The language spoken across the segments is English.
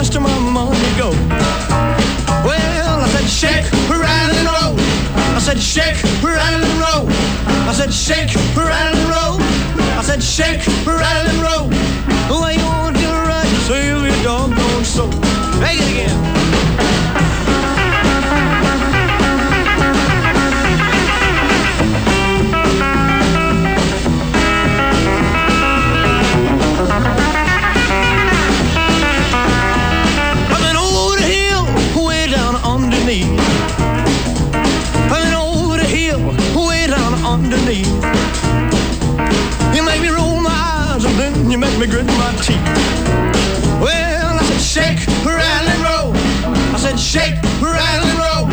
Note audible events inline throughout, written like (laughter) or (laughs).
rest of my money go? Well, I said shake, rattle and roll. I said shake, rattle and roll. I said shake, rattle and roll. I said shake, rattle and roll. Why you me grit my teeth. Well, I said shake, rattle and roll. I said shake, rattle and roll.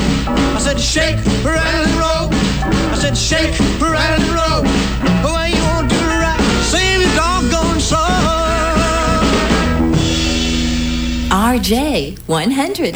I said shake, rattle and roll. I said shake, rattle and roll. Oh, why you won't do right? Save your doggone soul. RJ 100.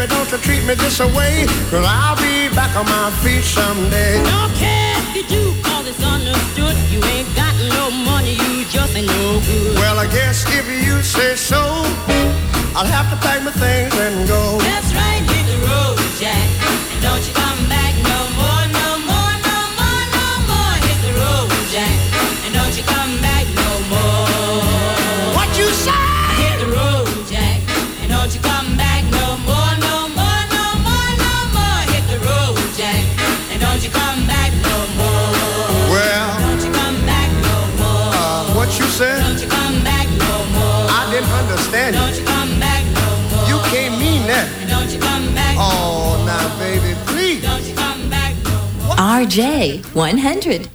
Baby, don't you treat me this way. Cause I'll be back on my feet someday. Don't care if you do, cause it's understood. You ain't got no money, you just ain't no good. Well, I guess if you say so, I'll have to pack my things and go. That's right, hit the road, Jack. And don't you come Oh, now, baby, please. Don't you come back no more. RJ 100.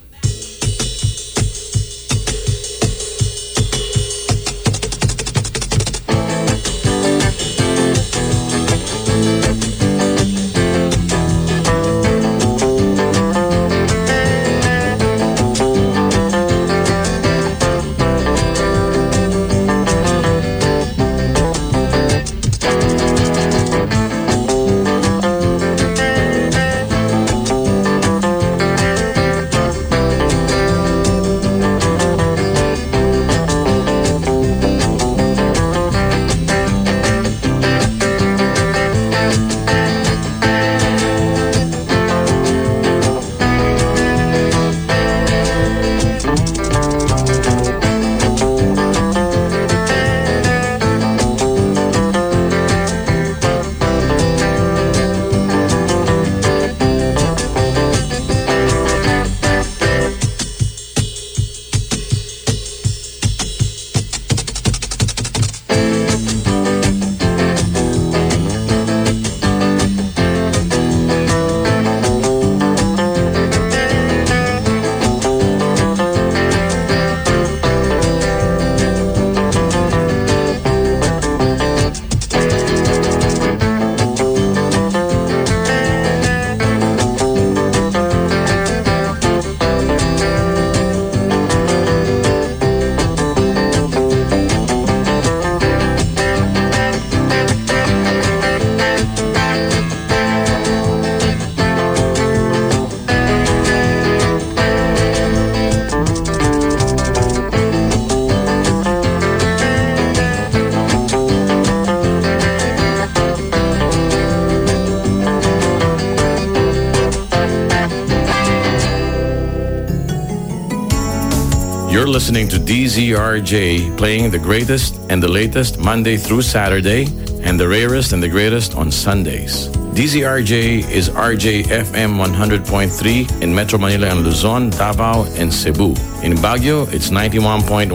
Listening to DZRJ playing the greatest and the latest Monday through Saturday and the rarest and the greatest on Sundays. DZRJ is RJ FM 100.3 in Metro Manila and Luzon, Davao, and Cebu. In Baguio, it's 91.1,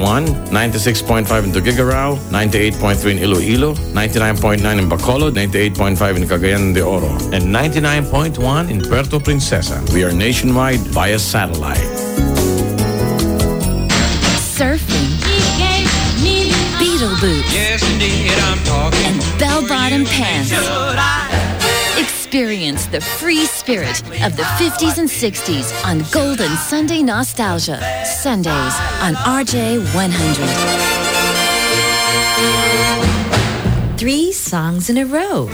96.5 in Tuguegarao, 98.3 in Iloilo, 99.9 in Bacolod, 98.5 in Cagayan de Oro, and 99.1 in Puerto Princesa. We are nationwide via satellite. Surfing, Beatle boots, Yes, indeed, I'm talking. and bell-bottom pants. Experience the free spirit of the 50s and 60s on Golden Sunday Nostalgia. Sundays on RJ 100. Three songs in a row.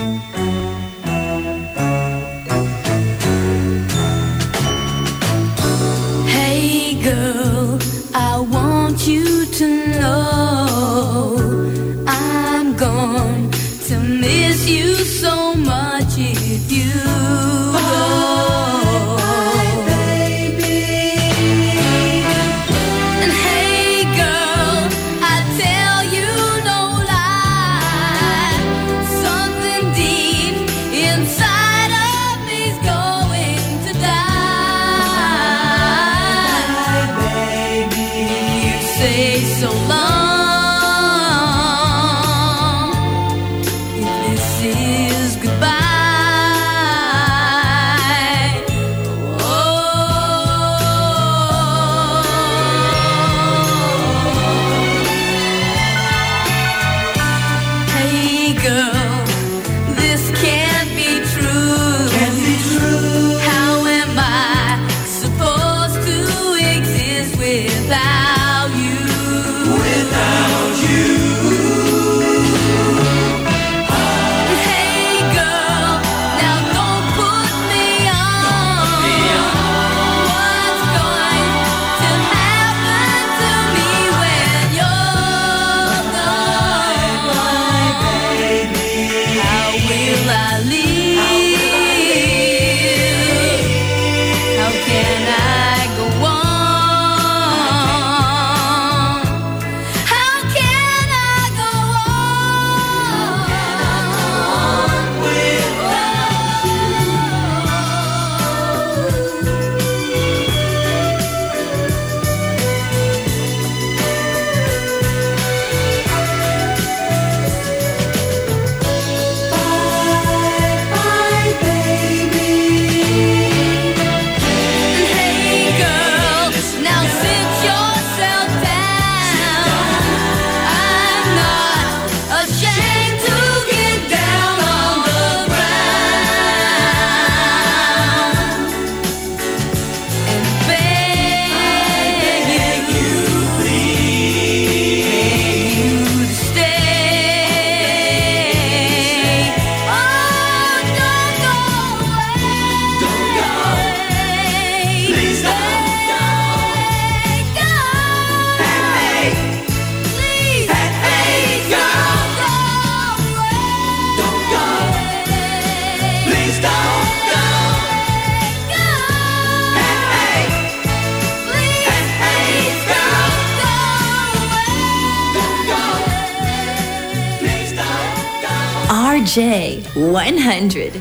RJ 100.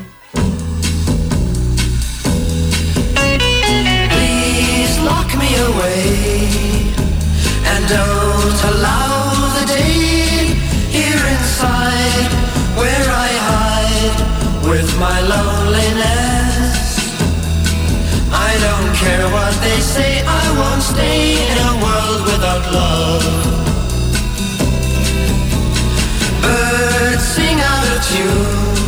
Please lock me away and don't allow the day here inside where I hide with my loneliness. I don't care what they say, I won't stay in a world without love. Sing out of tune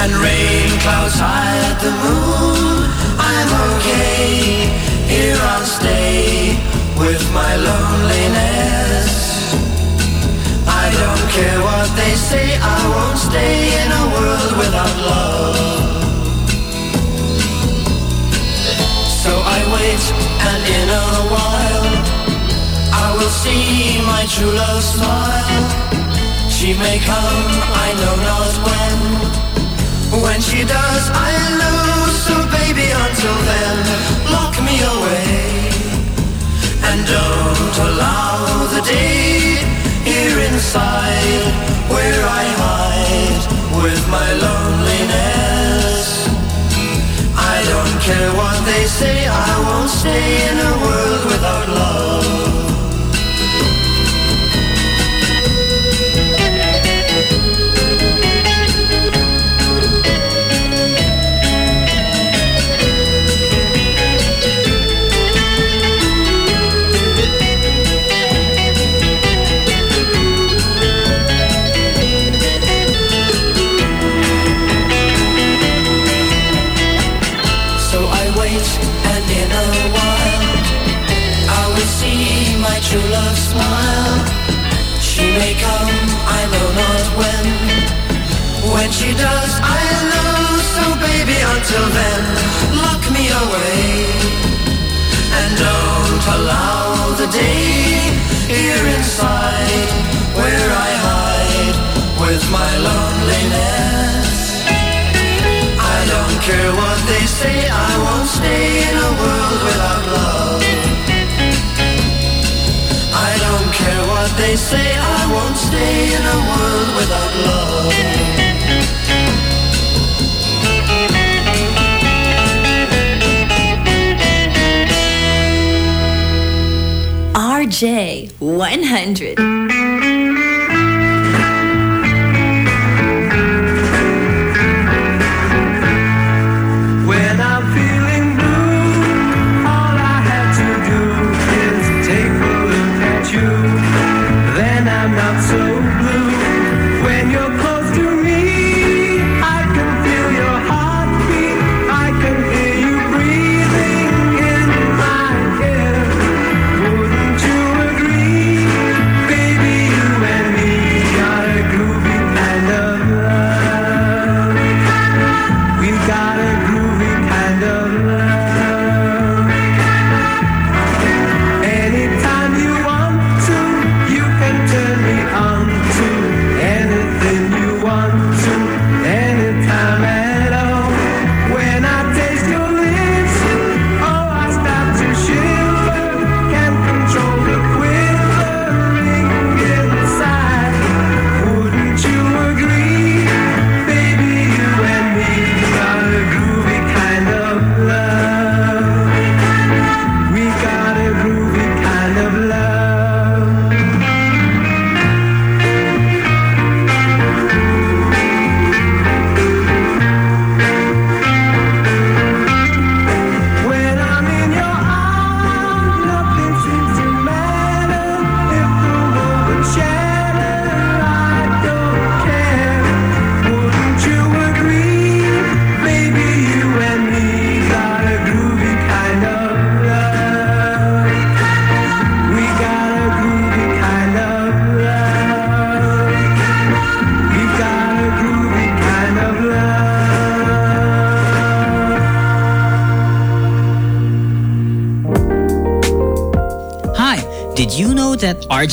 and rain clouds hide the moon. I'm okay, here I'll stay with my loneliness. I don't care what they say, I won't stay in a world without love. So I wait, and in a while, I will see my true love smile. She may come, I know not when. When she does, I lose. So baby, until then, lock me away And don't allow the day here inside where I hide with my loneliness. I don't care what they say, I won't stay in a world without love. She does, I'll know. So baby, until then, lock me away. And don't allow the day here inside where I hide with my loneliness. I don't care what they say, I won't stay in a world without love. I don't care what they say, I won't stay in a world without love. J100.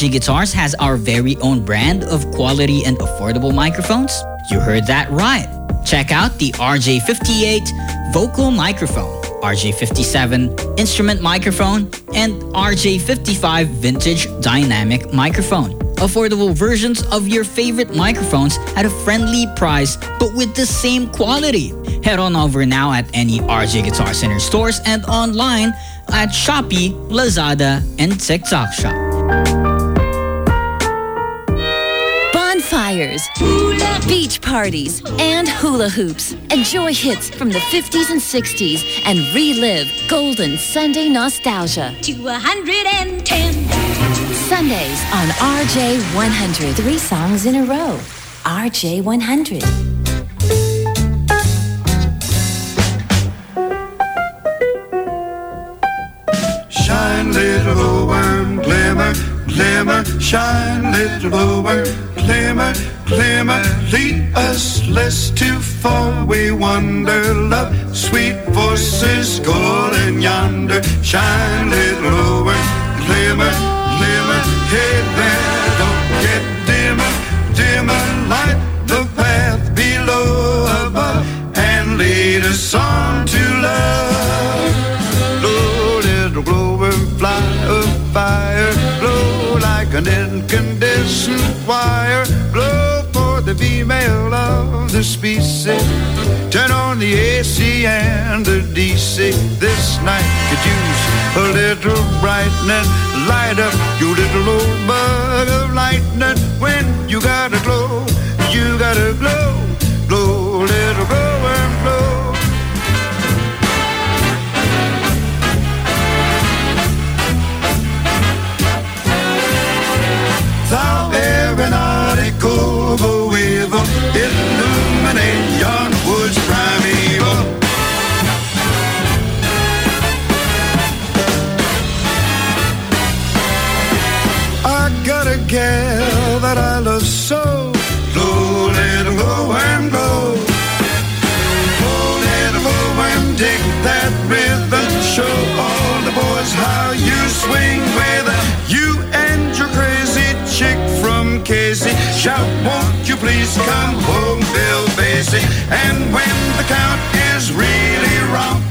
Guitars has our very own brand of quality and affordable microphones? You heard that right. Check out the RJ58 vocal microphone, RJ57 instrument microphone, and RJ55 vintage dynamic microphone. Affordable versions of your favorite microphones at a friendly price but with the same quality. Head on over now at any RJ Guitar Center stores and online at Shopee, Lazada, and TikTok Shop. Bonfires, beach parties, and hula hoops. Enjoy hits from the 50s and 60s and relive golden Sunday nostalgia. To 110. Sundays on RJ 100. Three songs in a row. RJ 100. Shine, little glowworm, glimmer, glimmer, shine, little glowworm, glimmer, glimmer, lead us less too far. We wander, love, sweet voices calling yonder. Shine, of the species. Turn on the AC and the DC. This night could use a little brightening. Light up your little old bug of lightning. When you gotta glow, you gotta. Glow, And when the count is really romping,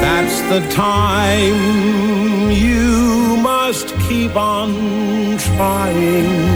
That's the time you must keep on trying.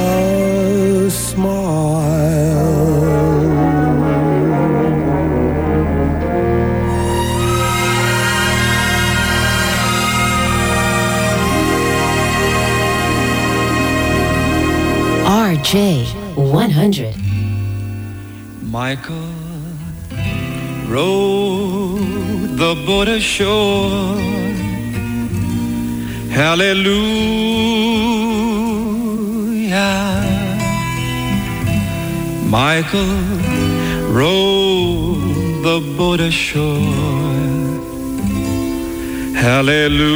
RJ100. Michael rowed the boat ashore. Hallelujah. Michael rowed the boat ashore. Hallelujah.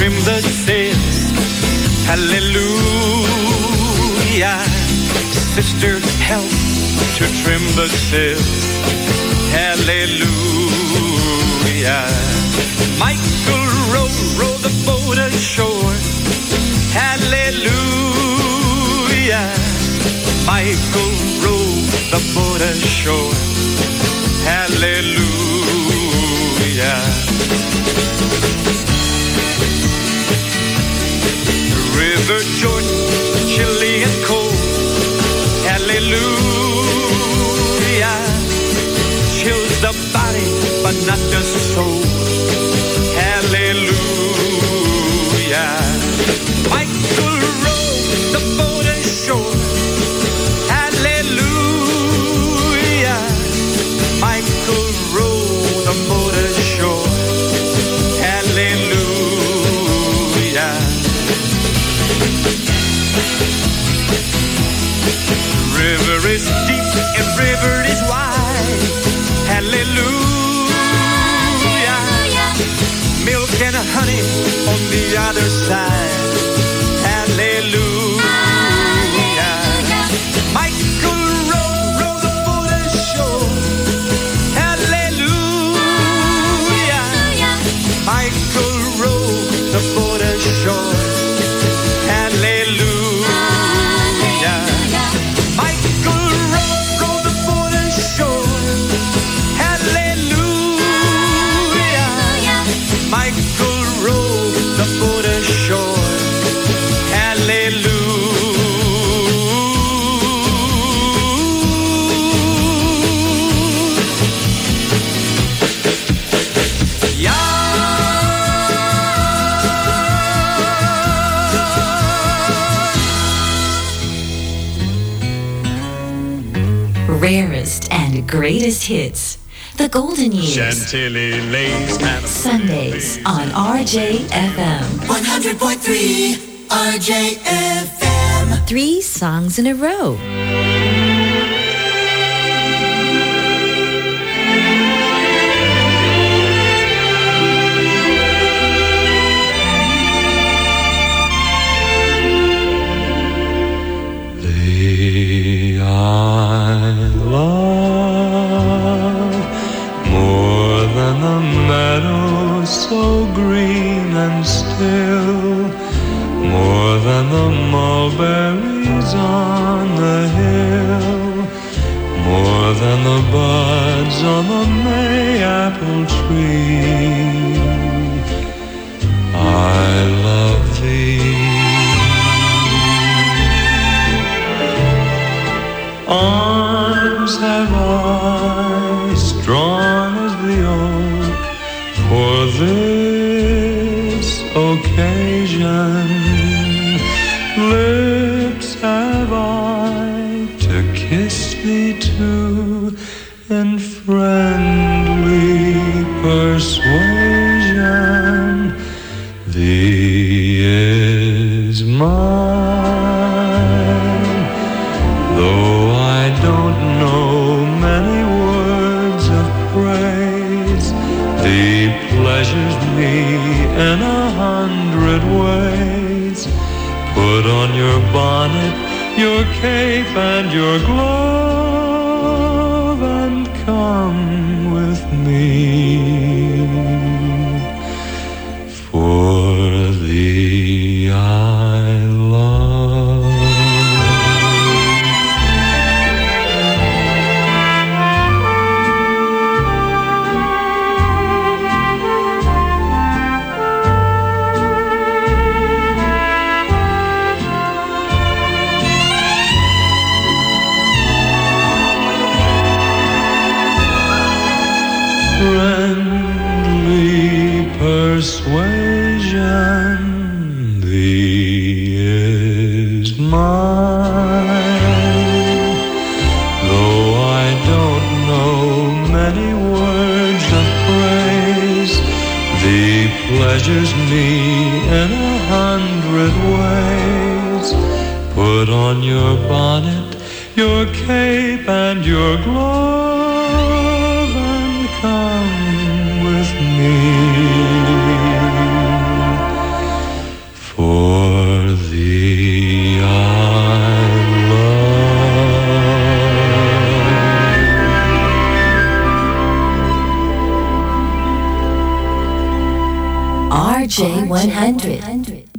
trim the sails. Hallelujah. Sister, help to trim the sails. Hallelujah. Michael, row, row the boat ashore. Hallelujah. Michael, row the boat ashore. Hallelujah. River Jordan, chilly and cold. Hallelujah. Chills the body, but not the soul. Hallelujah. Michael rowed the boat ashore. hits. The Golden Years. Chantilly lace. Sundays on RJFM. 100.3 RJFM. Three songs in a row. RJ100.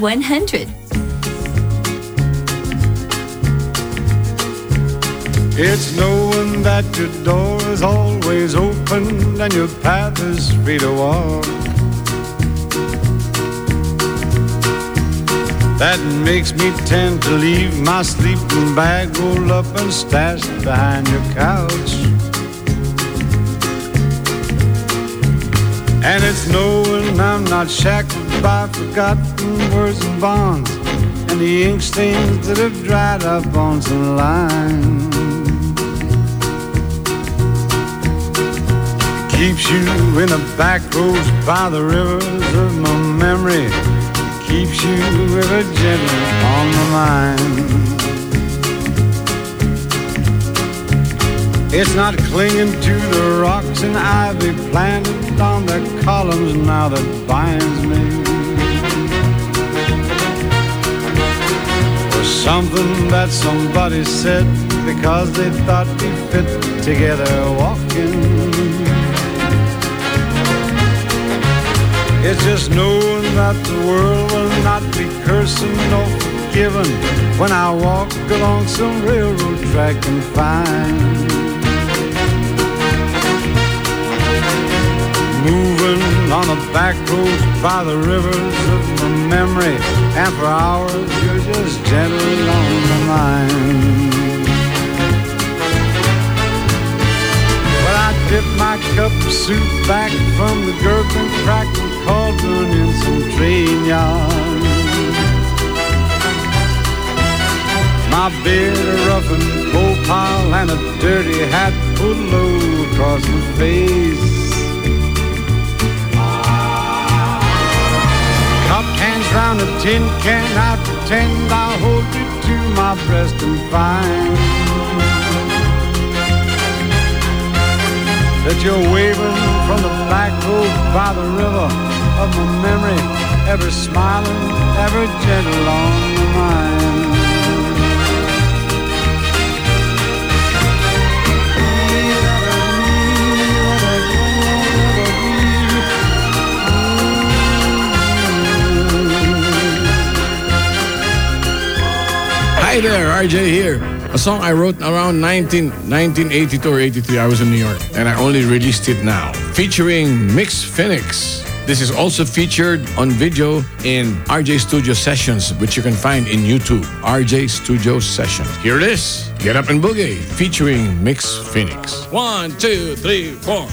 RJ100. It's knowing that your door is always open and your path is free to walk. That makes me tend to leave my sleeping bag rolled up and stashed behind your couch. And it's knowing I'm not shackled by forgotten words and bonds and the ink stains that have dried up on some lines. Keeps you in the back roads by the rivers of my memory. Keeps you ever gentle on the mind. It's not clinging to the rocks and ivy planted on the columns now that binds me. Something that somebody said because they thought we fit together walking. It's just knowing that the world will not be cursing nor forgiven when I walk along some railroad track and find moving on the back roads by the rivers of my memory, and for hours just gently on my mind. But I dip my cup soup back from the gurgling, crackling cauldron in some train yard. My beard a roughened coal pile and a dirty hat pulled low across my face. Cupped hands round a tin can, I pretend I'll hold you to my breast and find that you're waving from the black road by the river of my memory, ever smiling, ever gentle on my mind. Hi there, RJ here. A song I wrote around 19, 1982 or 83. I was in New York and I only released it now. Featuring Mix Phoenix. This is also featured on video in RJ Studio Sessions, which you can find in YouTube. RJ Studio Sessions. Here it is. Get Up and Boogie featuring Mix Phoenix. One, two, three, four.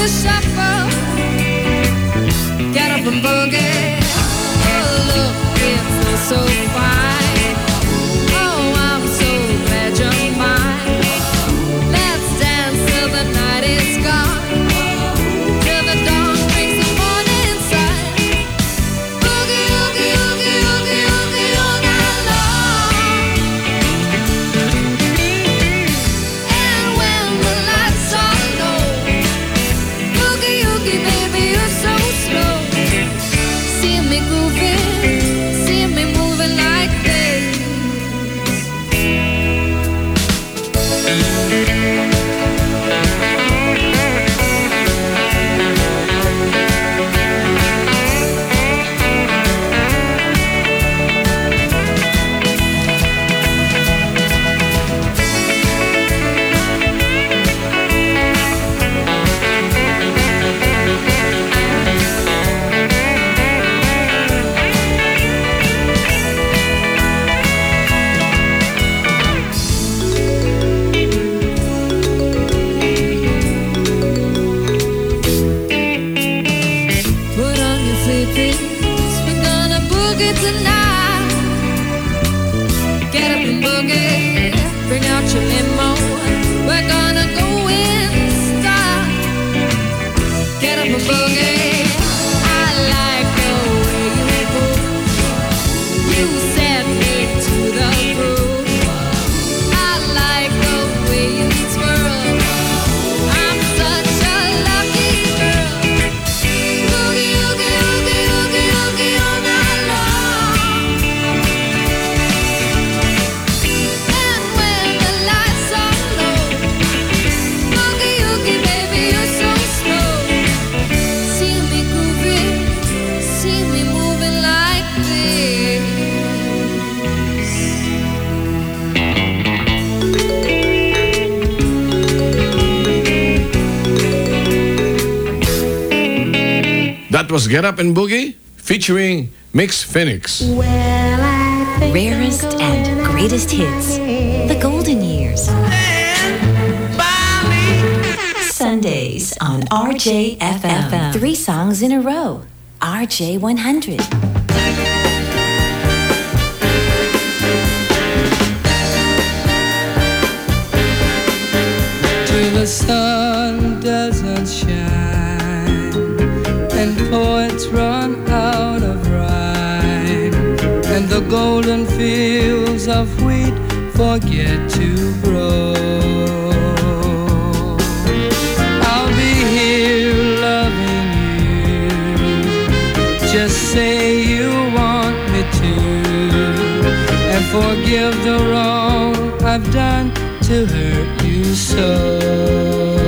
The shuffle. Get up and boogie. Oh, look, it so That was Get Up and Boogie featuring Mix Phoenix. Rarest and greatest hits. The golden years. Sundays. on RJFM. Three songs in a row. RJ100. till the golden fields of wheat forget to grow. I'll be here loving you. Just say you want me to and forgive the wrong I've done to hurt you so.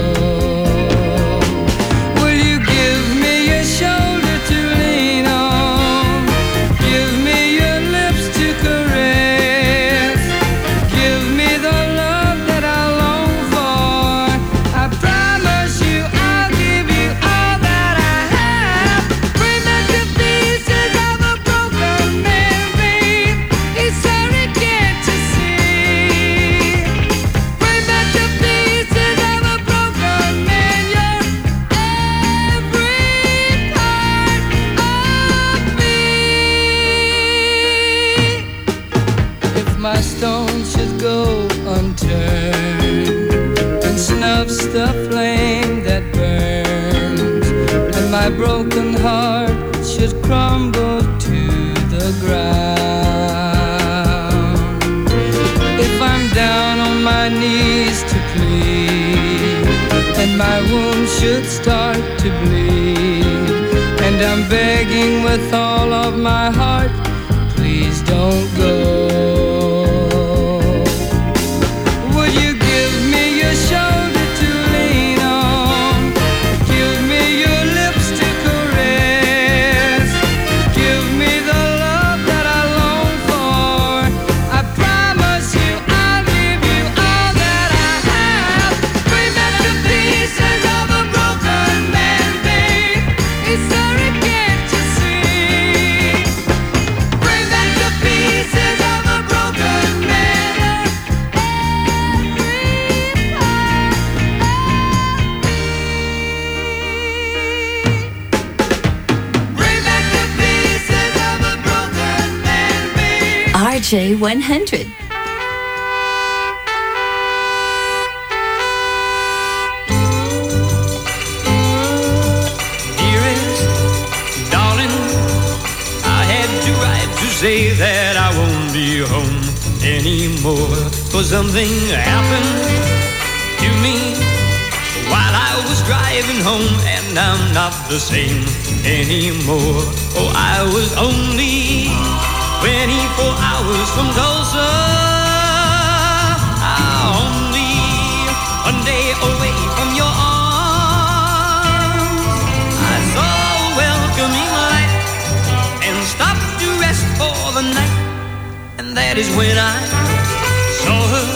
Should start to bleed, and I'm begging with all of my heart, RJ100. Dearest, darling, I had to write to say that I won't be home anymore. For something happened to me while I was driving home, and I'm not the same anymore. Oh, I was only 24 hours from Tulsa. Only one day away from your arms. I saw a welcoming light and stopped to rest for the night. And that is when I saw her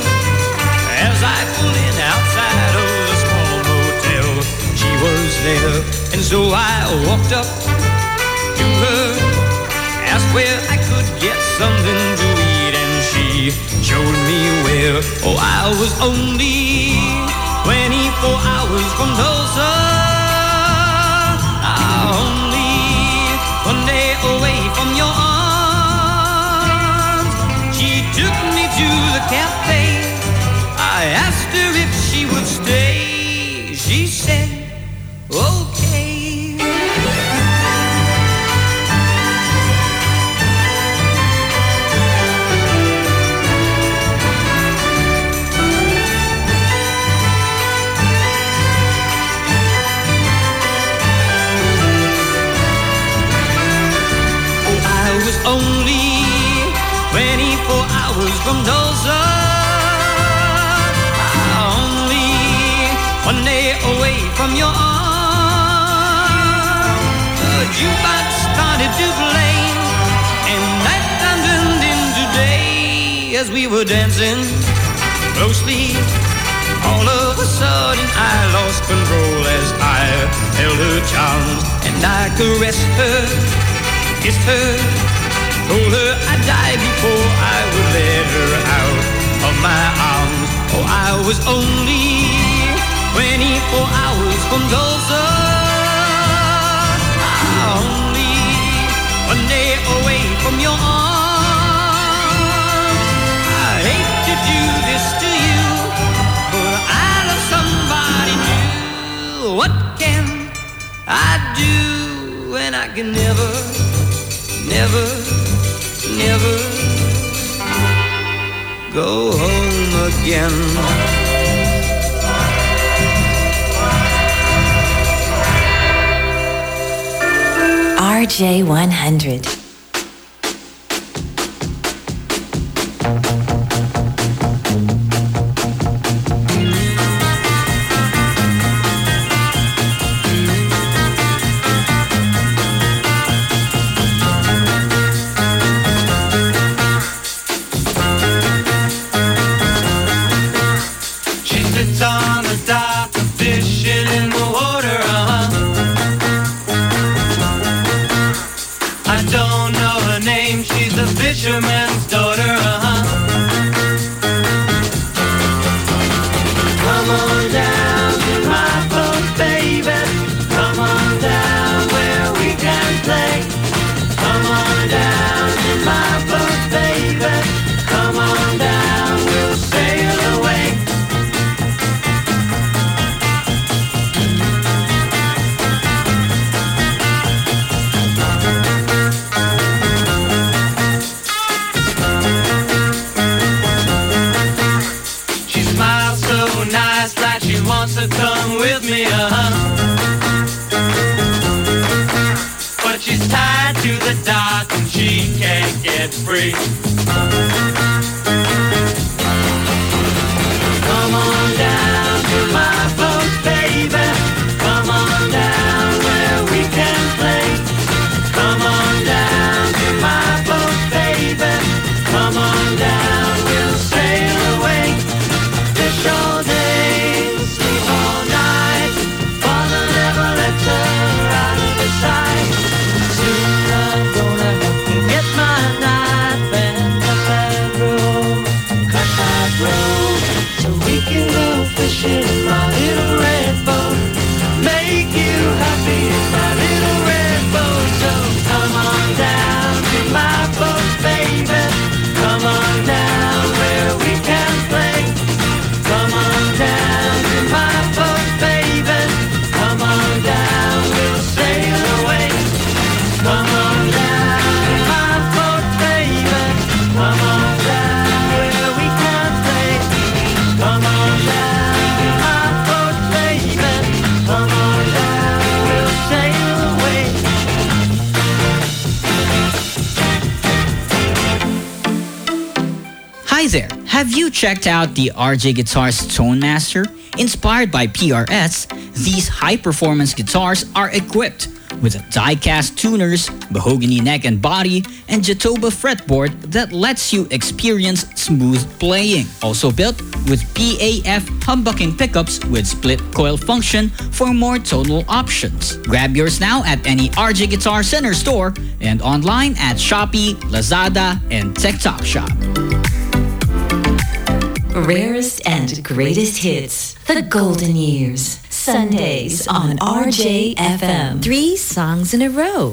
as I pulled in outside of the small motel. She was there, and so I walked up to her, asked where I something to eat, and she showed me where. Oh, I was only 24 hours from Tulsa. Ah, Only one day away from your arms. She took me to the cafe. I asked her if she would stay. From your arms. The jukebox started to play, and nighttime turned into day as we were dancing closely. All of a sudden, I lost control as I held her charms, and I caressed her, kissed her, told her I'd die before I would let her out of my arms. Oh, I was only 24 hours from Tulsa. Only one day away from your arms. I hate to do this to you, but I love somebody new. What can I do when I can never, never, never go home again? RJ100. To the dock and she can't get free. You checked out the RJ Guitars Tone Master? Inspired by PRS, these high-performance guitars are equipped with die-cast tuners, mahogany neck and body, and Jatoba fretboard that lets you experience smooth playing. Also built with PAF humbucking pickups with split coil function for more tonal options. Grab yours now at any RJ Guitar Center store and online at Shopee, Lazada, and TikTok Shop. Rarest and greatest hits. The Golden Years. Sundays on RJFM. Three songs in a row.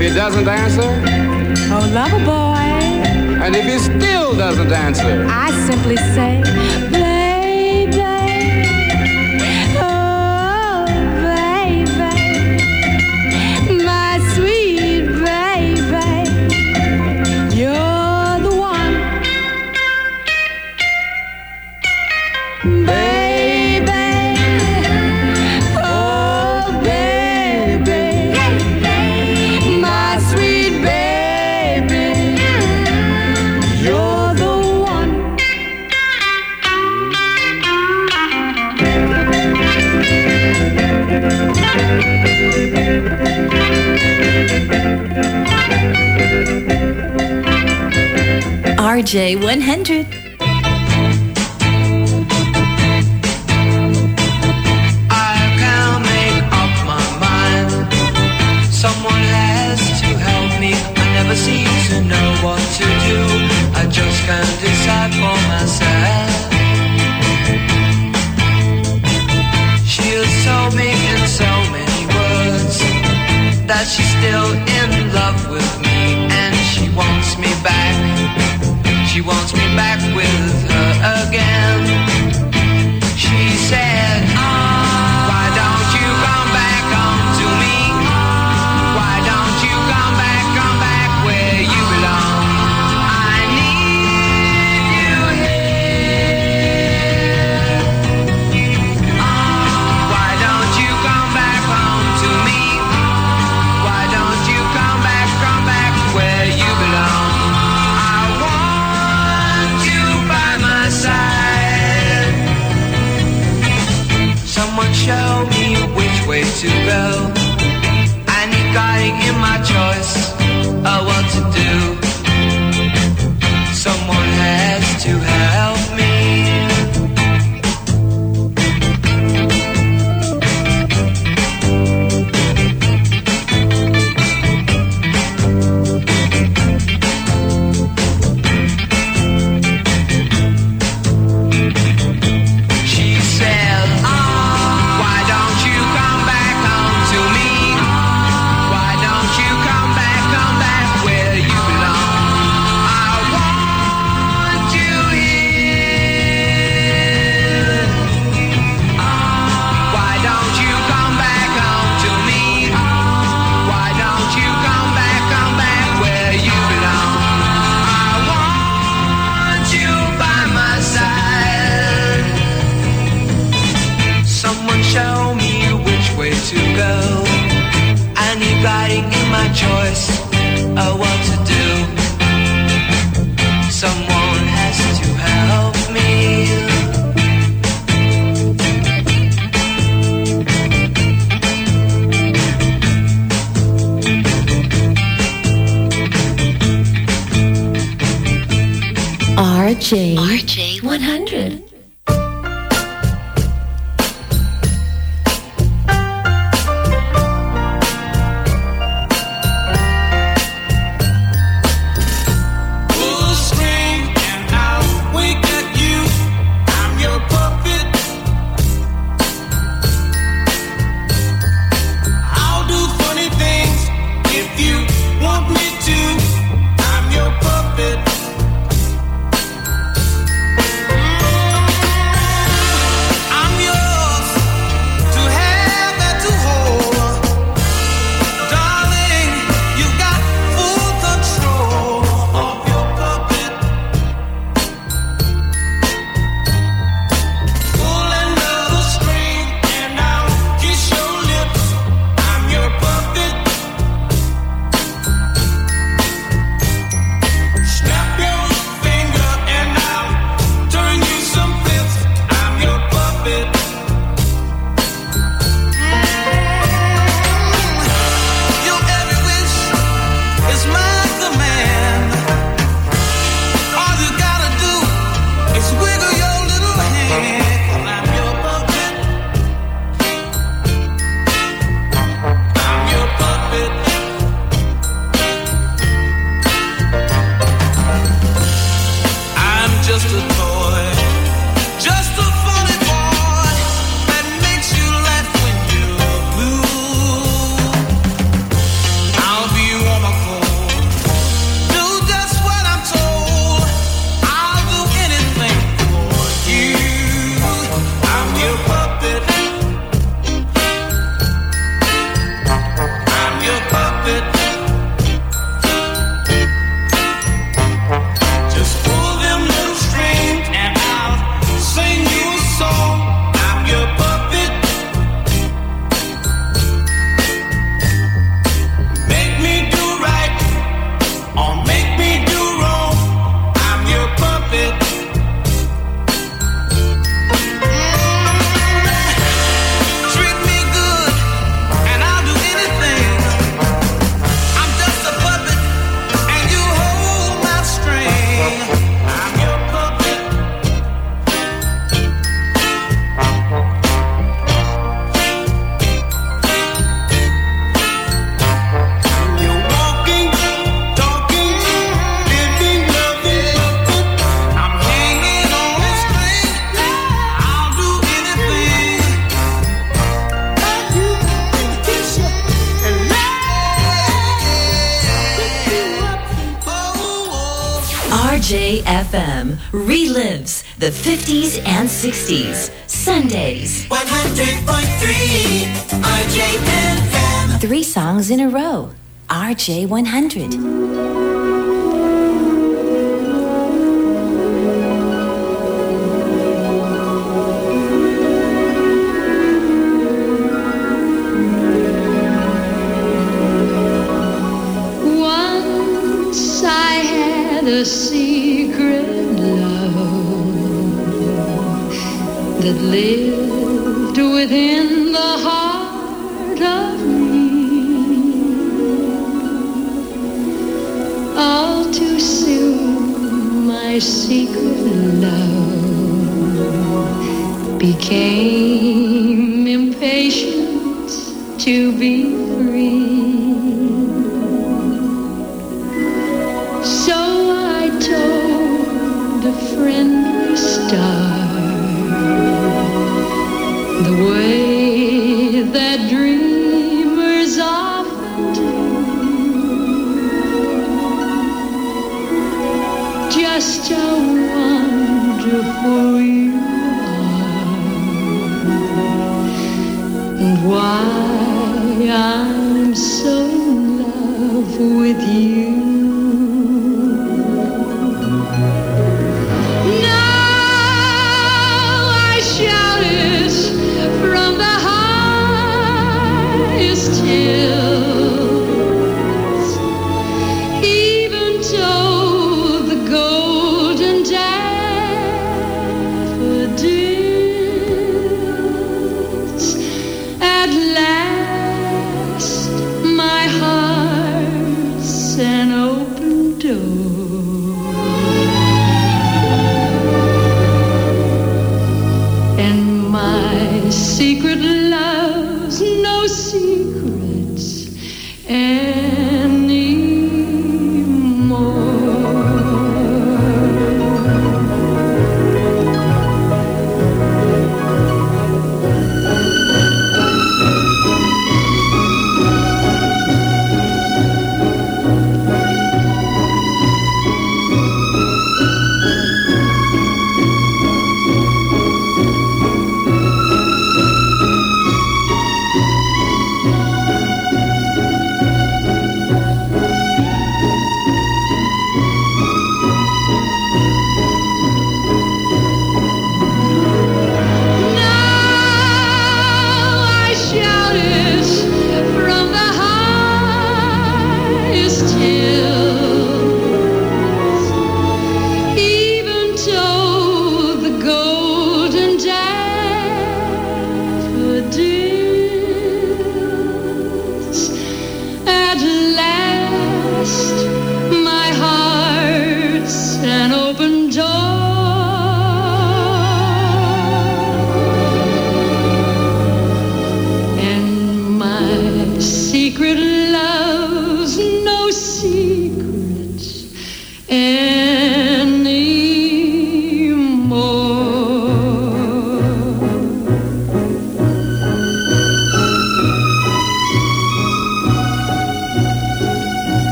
if he doesn't answer, oh, lover boy. And if he still doesn't answer, I simply say, RJ100. 60s.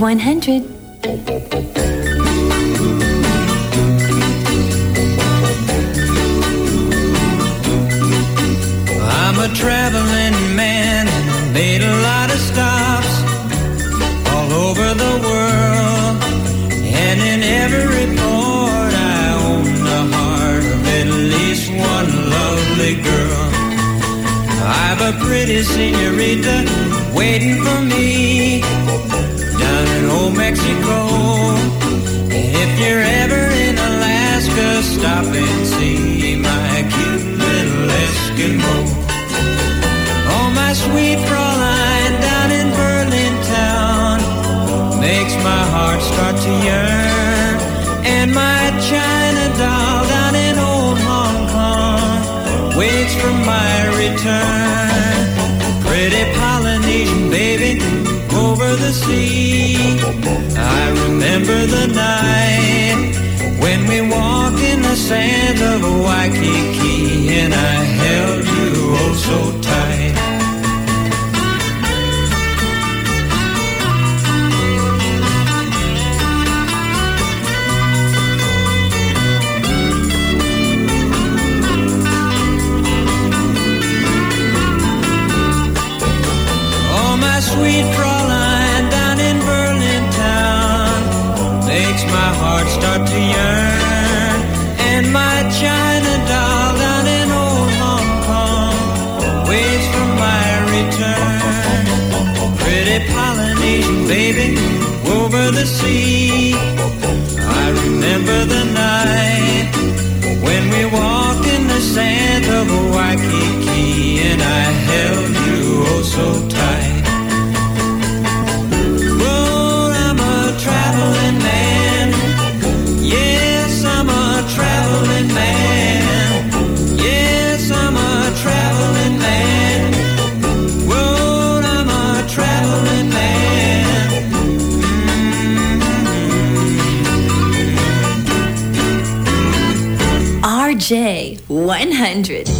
100. sea. I remember the night when we walked in the sands of Waikiki and I held you oh so baby over the sea. I remember the night when we walked in the sand of Waikiki and I held you oh so tight. J100.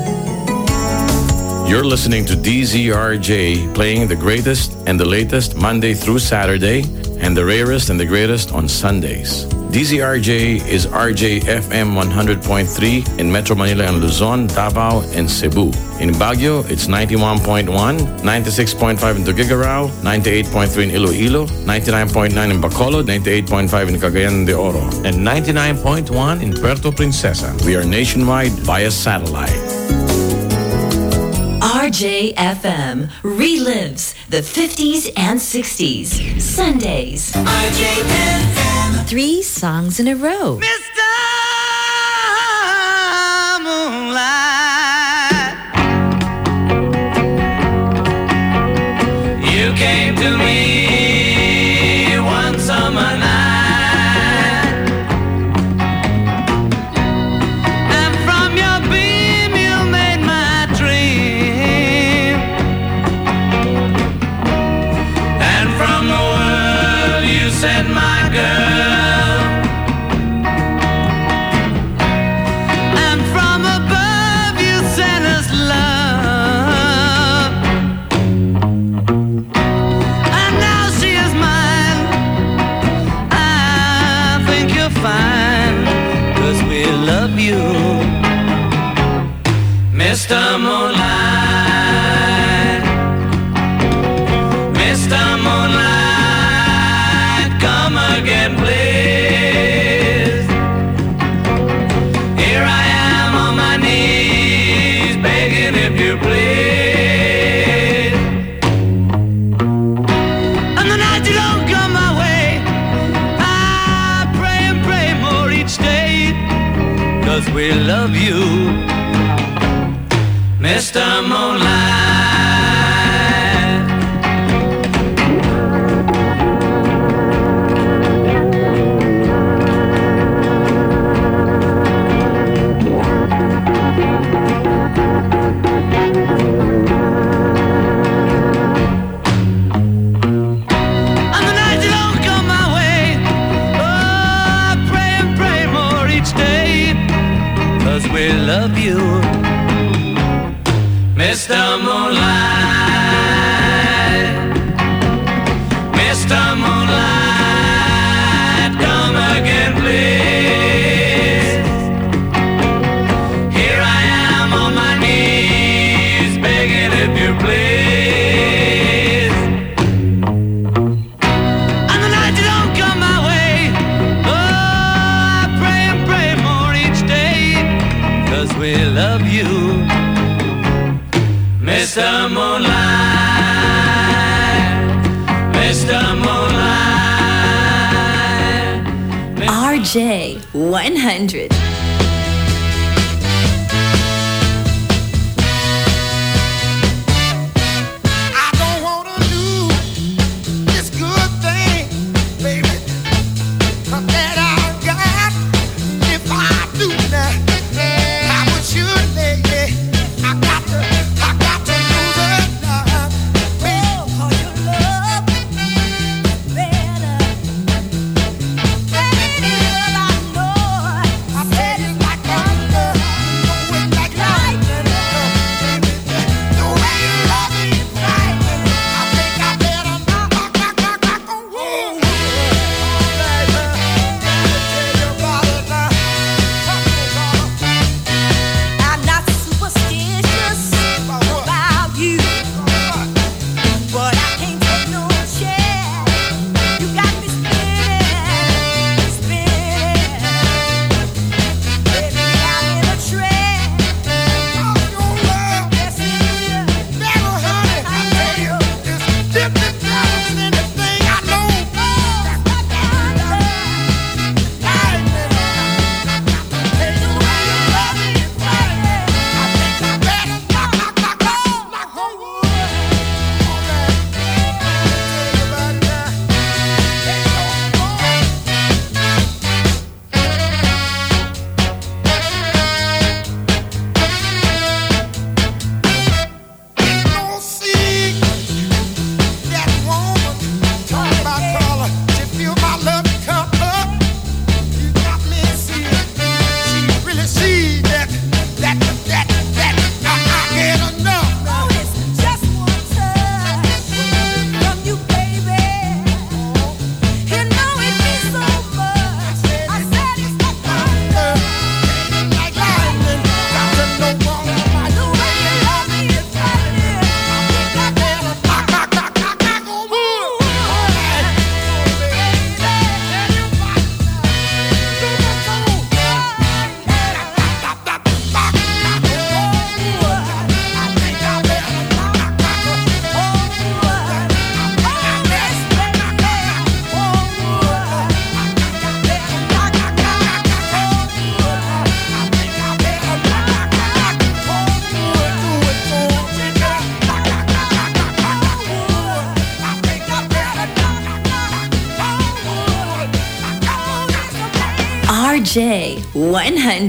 You're listening to DZRJ playing the greatest and the latest Monday through Saturday and the rarest and the greatest on Sundays. DZRJ is RJ FM 100.3 in Metro Manila and Luzon, Davao, and Cebu. In Baguio, it's 91.1, 96.5 in Tuguegarao, 98.3 in Iloilo, 99.9 in Bacolod, 98.5 in Cagayan de Oro, and 99.1 in Puerto Princesa. We are nationwide via satellite. RJFM relives the 50s and 60s. Sundays. RJFM. Three songs in a row.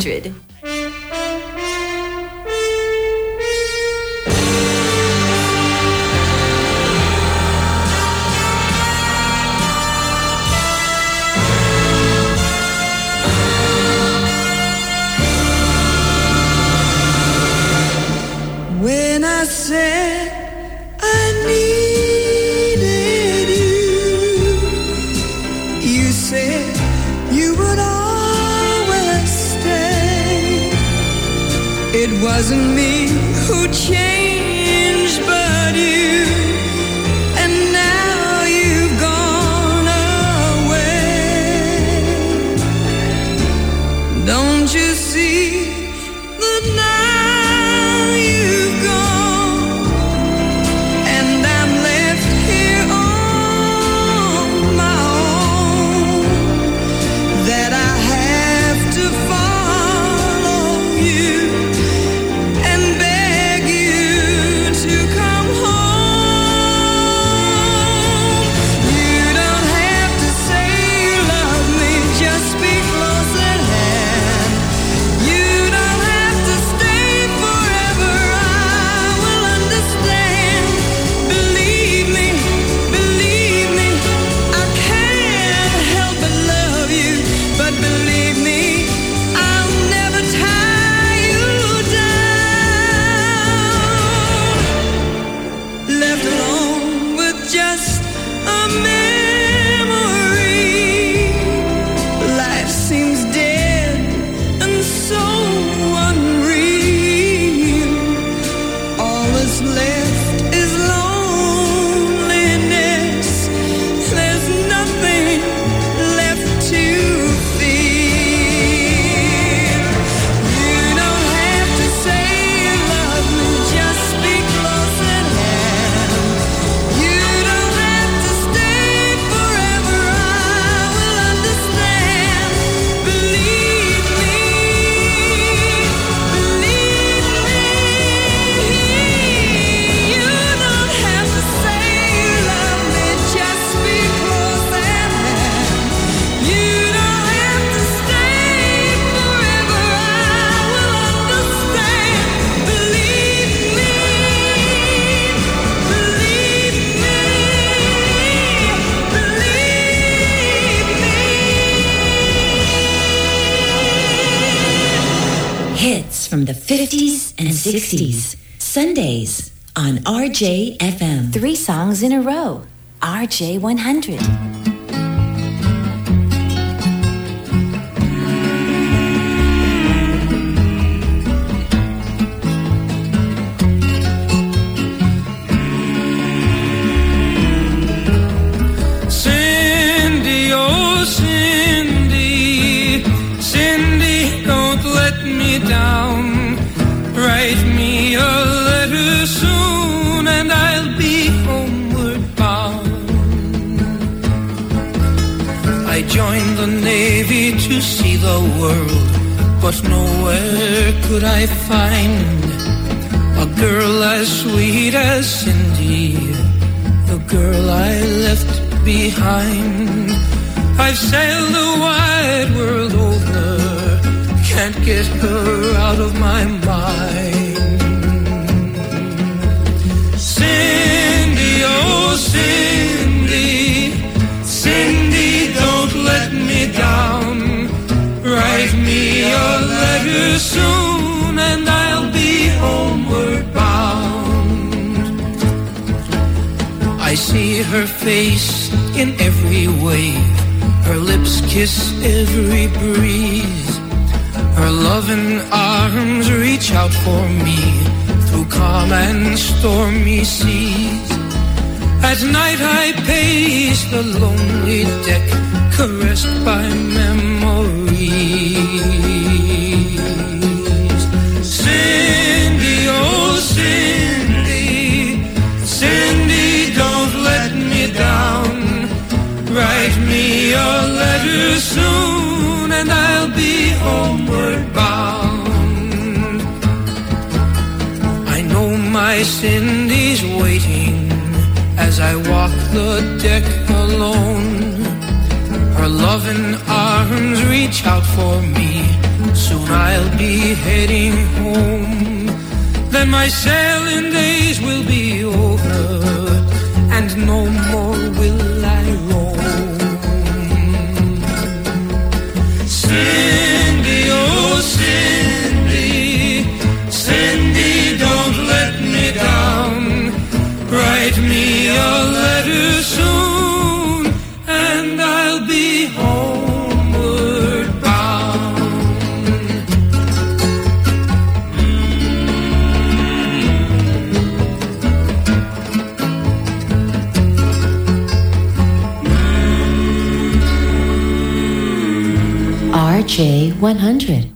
100. J100. I joined the Navy to see the world, but nowhere could I find a girl as sweet as Cindy, the girl I left behind. I've sailed the wide world over, can't get her out of my mind. A letter soon and I'll be homeward bound. I see her face in every wave, her lips kiss every breeze. Her loving arms reach out for me through calm and stormy seas. At night I pace the lonely deck, caressed by memories. Cindy, oh Cindy, Cindy, don't let me down. Write me a letter soon and I'll be homeward bound. I know my Cindy's waiting as I walk the deck alone. Her loving arms reach out for me. Soon I'll be heading home. Then my sailing days will be over, and no more will I roam. Cindy, oh Cindy, Cindy, don't let me down. Write me a 100.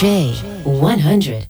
J100.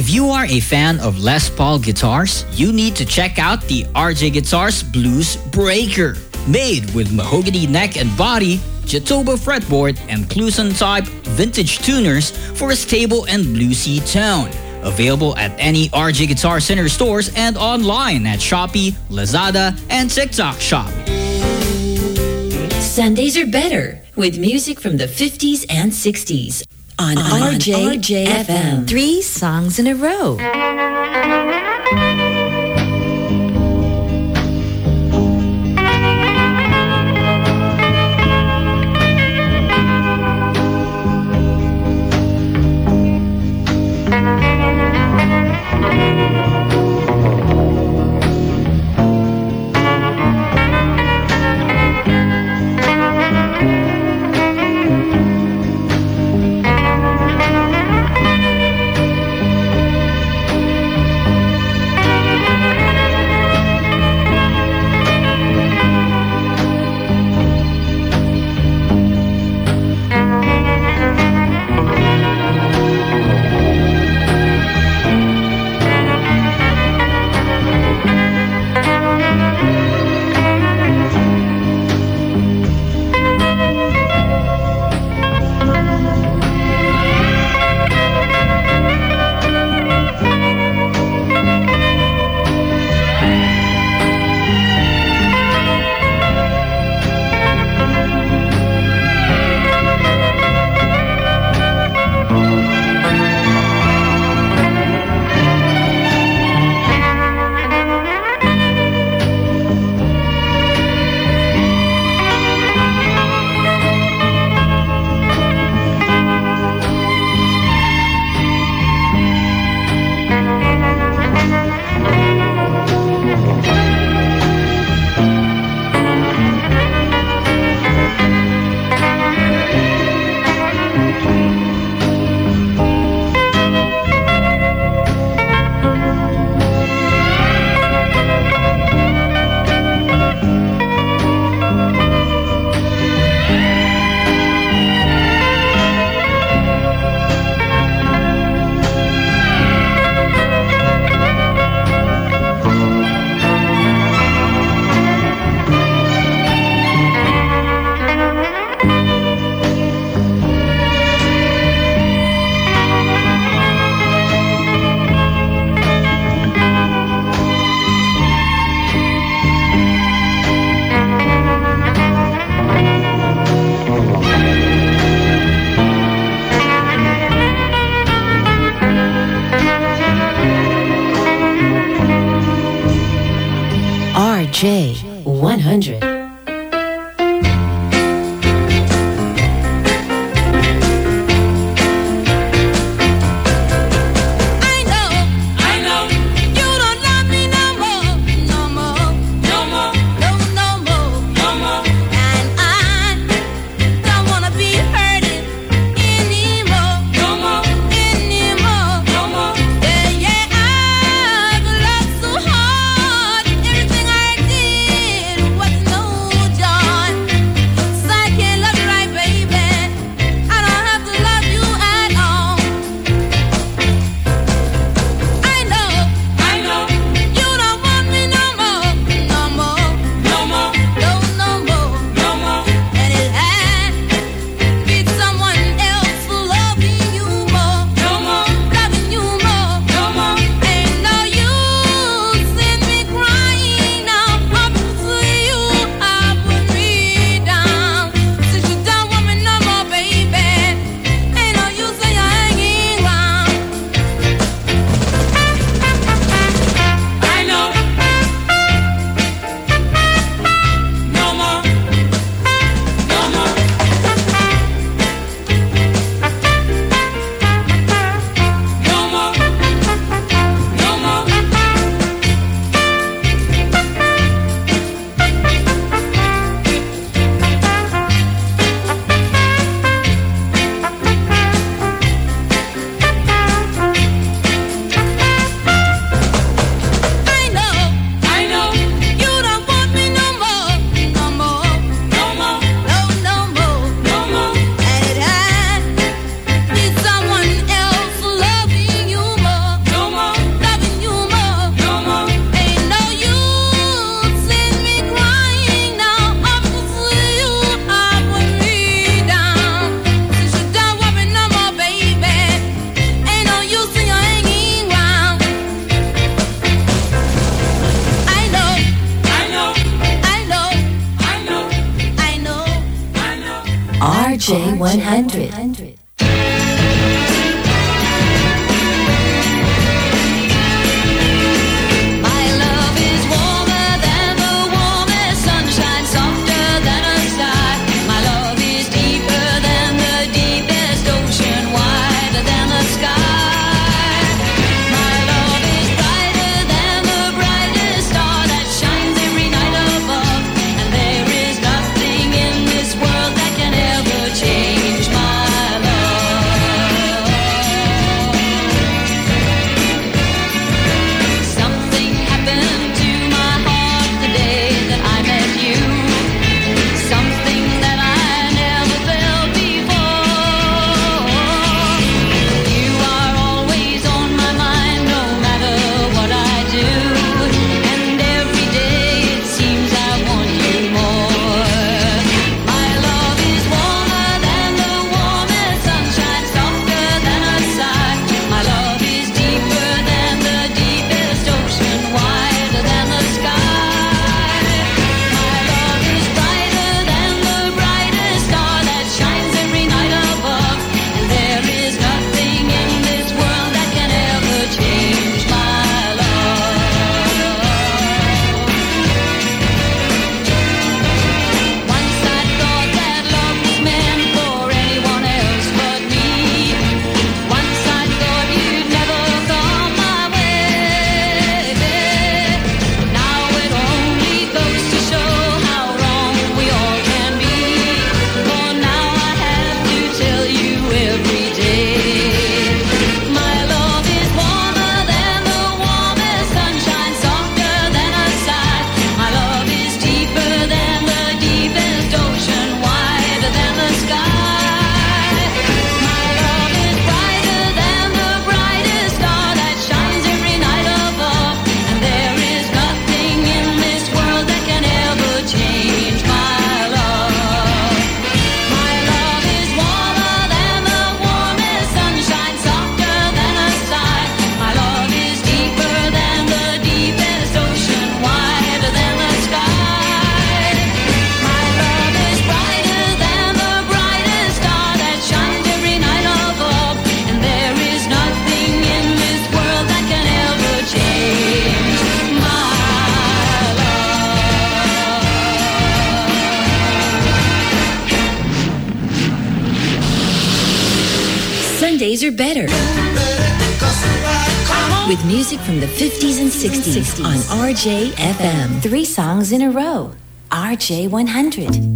If you are a fan of Les Paul guitars, you need to check out the RJ Guitars Blues Breaker. Made with mahogany neck and body, Jatoba fretboard, and Kluson type vintage tuners for a stable and bluesy tone. Available at any RJ Guitar Center stores and online at Shopee, Lazada, and TikTok Shop. Sundays are better with music from the 50s and 60s on, R J F M, Three songs in a row. On RJ FM. Three songs in a row. RJ100.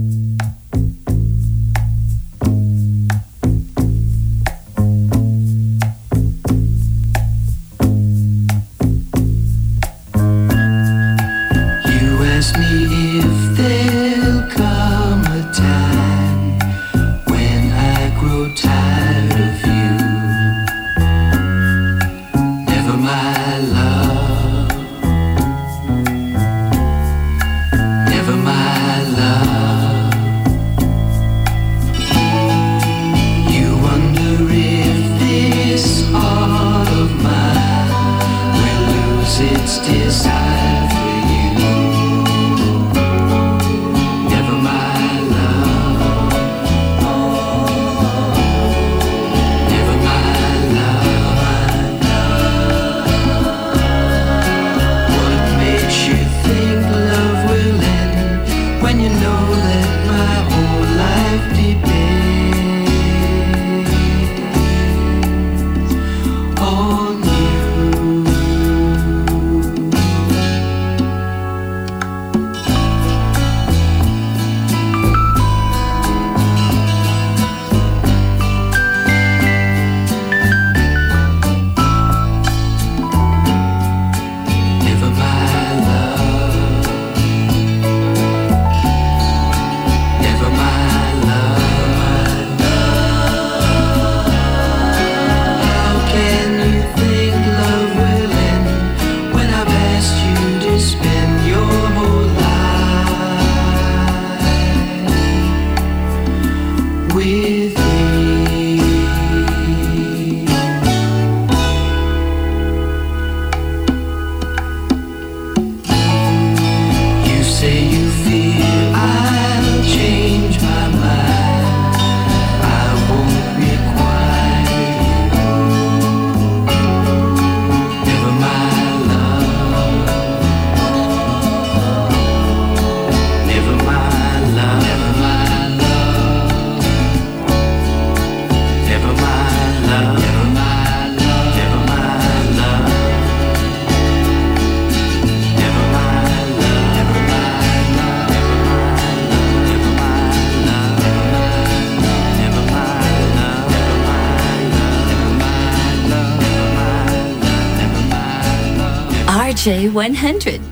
100.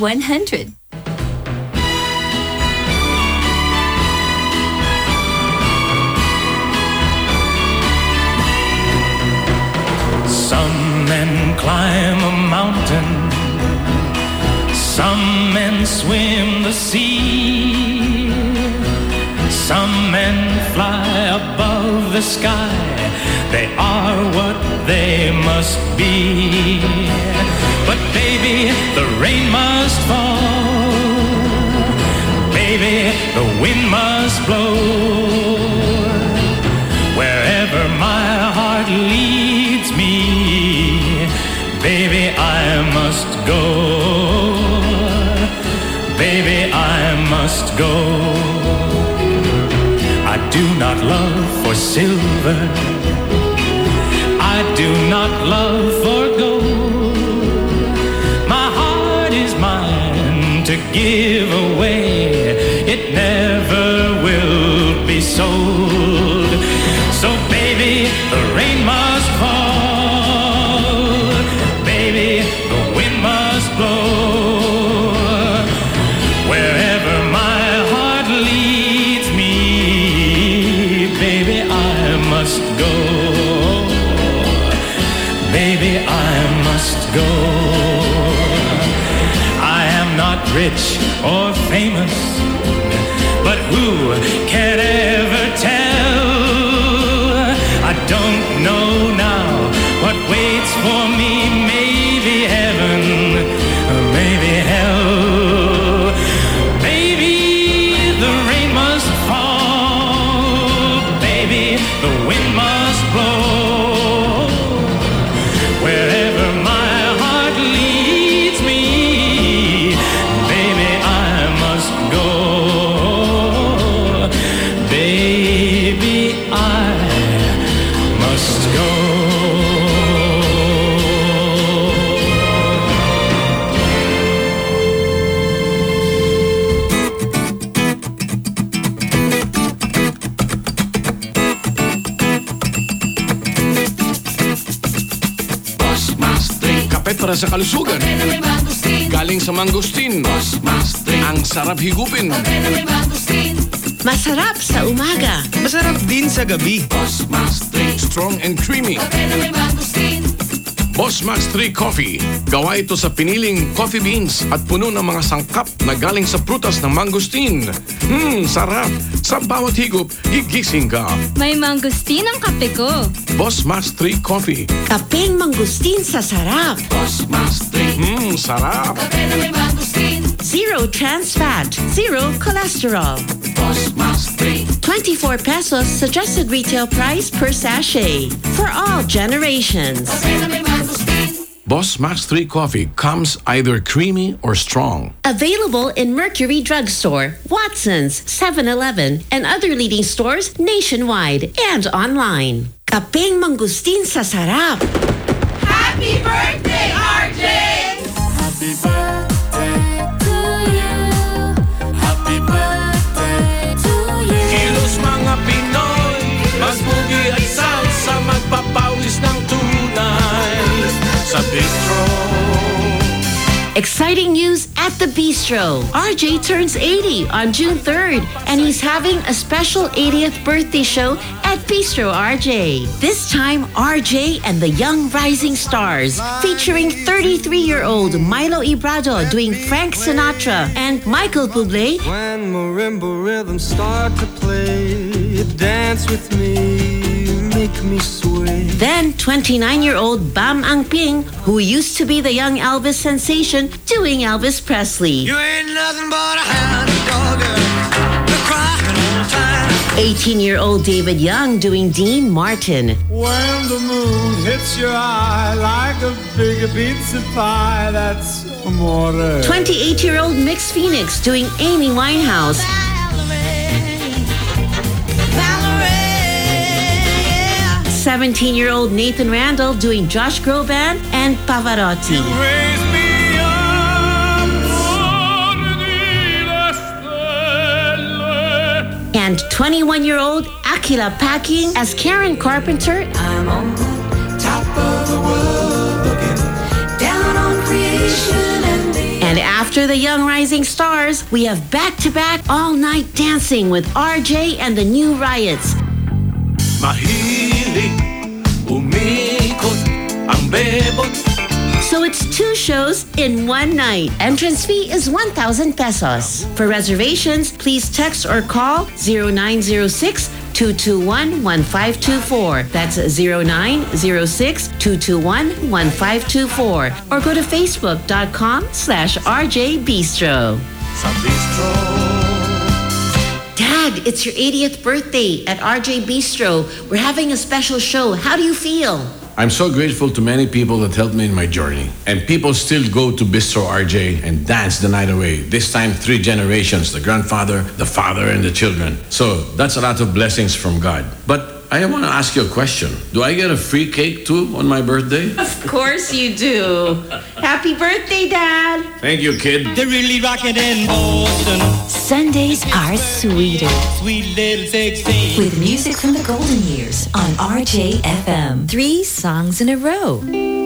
100. I must go. I do not love for silver. I do not love for gold. My heart is mine to give away. It never will be sold. So, baby, the rain. you sa kalusugan Galing sa mangustin Ang sarap higupin Masarap sa umaga Masarap din sa gabi Strong and creamy Boss Max 3 Coffee. Gawa ito sa piniling coffee beans at puno ng mga sangkap na galing sa prutas ng mangosteen. Hmm, sarap! Sa bawat higop, gigising ka. May mangustin ang kape ko. Boss Max 3 Coffee. Kapeng mangustin sa sarap. Boss Max 3. Hmm, sarap. Zero trans fat, zero cholesterol. Boss Max 3. 24 pesos suggested retail price per sachet. For all generations. Boss Max 3 Coffee comes either creamy or strong. Available in Mercury Drugstore, Watsons, 7-Eleven, and other leading stores nationwide and online. Kapeng mangustin sa sarap. Happy birthday, Exciting news at the Bistro. RJ turns 80 on June 3rd, and he's having a special 80th birthday show at Bistro RJ. This time, RJ and the Young Rising Stars, featuring 33 year old Milo Ibrado doing Frank Sinatra and Michael Bublé. When marimba rhythms start to play, dance with me, make me sway. Then 29 year old Bam Ang Ping, who used to be the young Elvis sensation, doing Elvis Presley. You ain't nothing but a hound dog, you're crying all the time. 18 year old David Young doing Dean Martin. When the moon hits your eye like a big pizza pie, that's amore. 28 year old Mix Phoenix doing Amy Winehouse. 17 year old Nathan Randall doing Josh Groban and Pavarotti. And 21 year old Akila Packing as Karen Carpenter. I'm on top of the world looking down on creation and And after the Young Rising Stars, we have back to back all night dancing with RJ and the New Riots. Mahilig So it's two shows in one night. Entrance fee is 1,000 pesos. For reservations, please text or call 0906 221 1524. That's 0906 221 1524. Or go to facebook.com slash RJ bistro. Dad, it's your 80th birthday at RJ Bistro. We're having a special show. How do you feel? I'm so grateful to many people that helped me in my journey. And people still go to Bistro RJ and dance the night away. This time, three generations the grandfather, the father, and the children. So that's a lot of blessings from God. But I want to ask you a question. Do I get a free cake too on my birthday? (laughs) Of course you do. Happy birthday, Dad. Thank you, kid. They're really rocking in Boston. Sundays are sweeter. Sweet little 16. With music from the golden years on RJFM. Three songs in a row.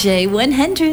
J100.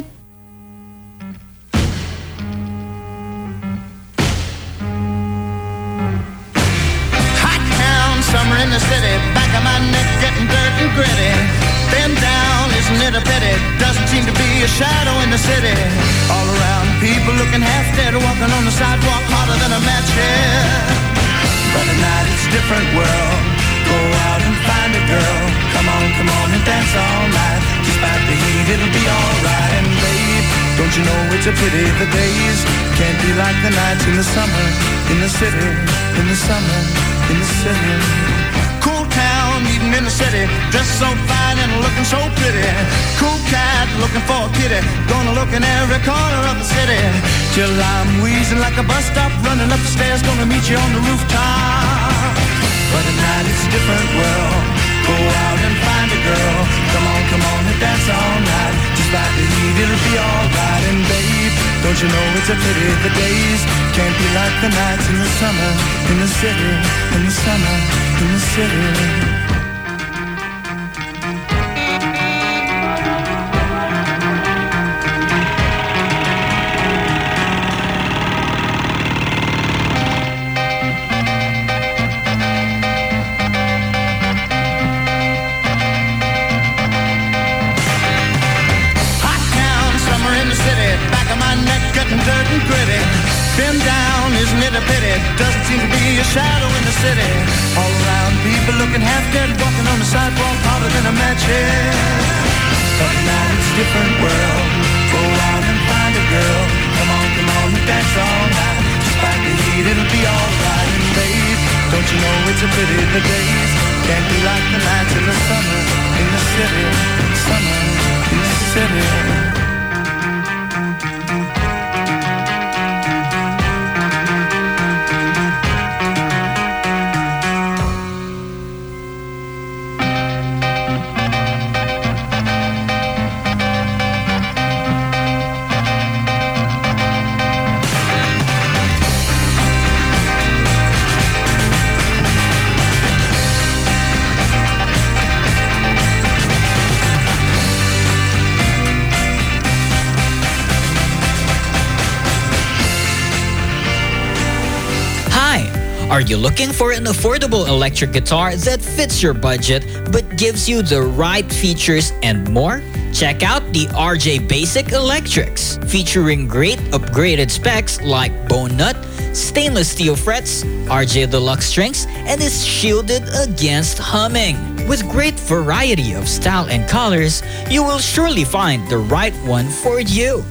Are you looking for an affordable electric guitar that fits your budget but gives you the right features and more? Check out the RJ Basic Electrics, featuring great upgraded specs like bone nut, stainless steel frets, RJ Deluxe strings, and is shielded against humming. With great variety of style and colors, you will surely find the right one for you.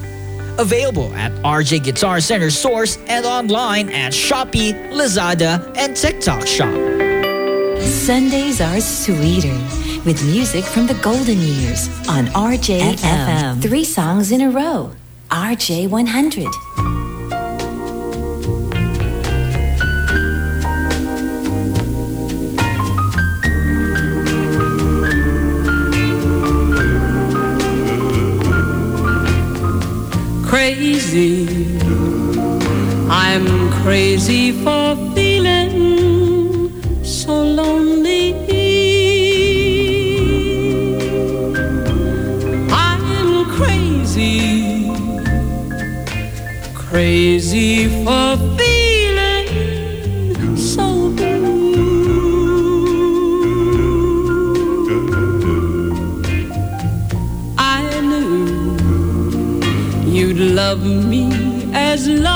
Available at RJ Guitar Center Source and online at Shopee, Lazada, and TikTok Shop. Sundays are sweeter with music from the golden years on RJ FM. Three songs in a row. RJ 100. Crazy. I'm crazy for as long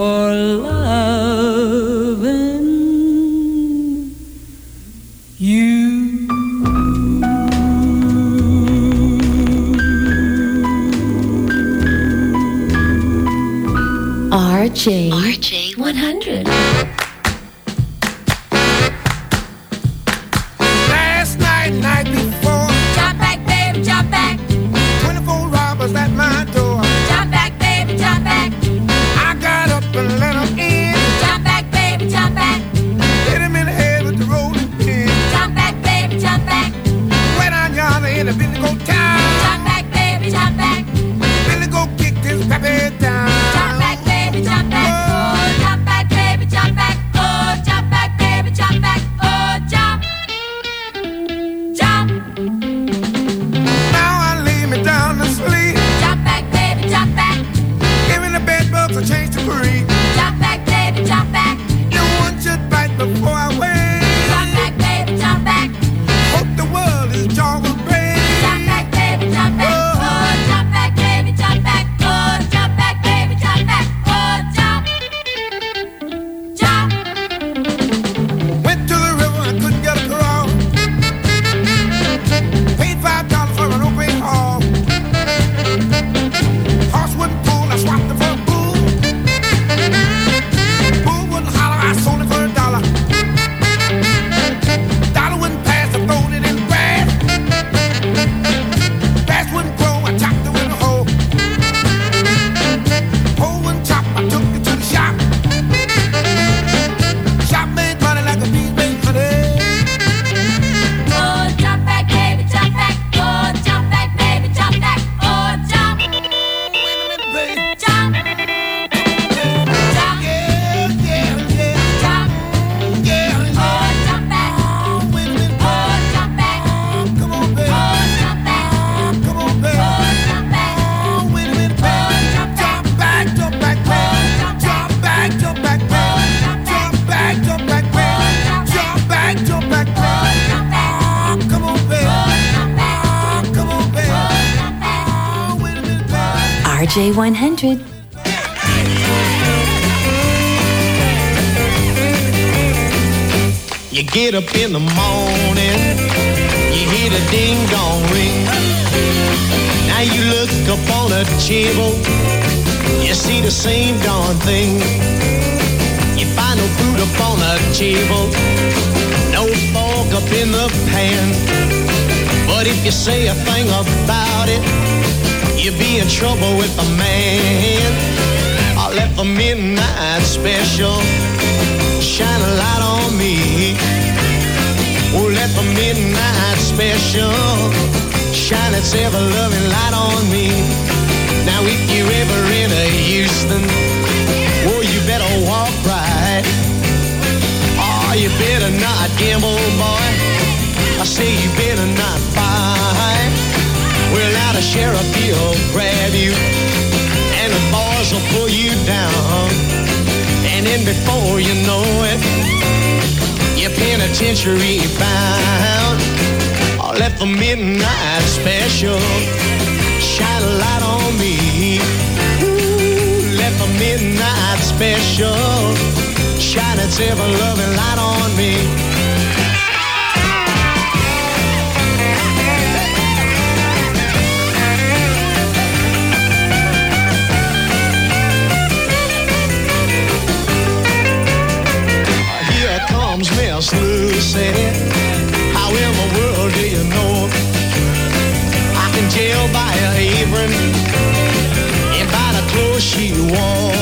for loving you. RJ. RJ100. You get up in the morning, you hear the ding dong ring. Now you look up on a table, you see the same darn thing. You find no food up on the table, no fork up in the pan. But if you say a thing about it, you'll be in trouble with the man. I left the midnight special shine a light on me. Oh, let the midnight special shine its ever loving light on me. Now, if you're ever in a Houston, oh, you better walk right. Oh, you better not gamble, boy. I say you better not fight. Now the sheriff, he'll grab you, and the boys will pull you down. And then before you know it, you're penitentiary bound. Oh, let the midnight special shine a light on me. Ooh, let the midnight special shine its ever loving light on me. Apron and by the clothes she wore.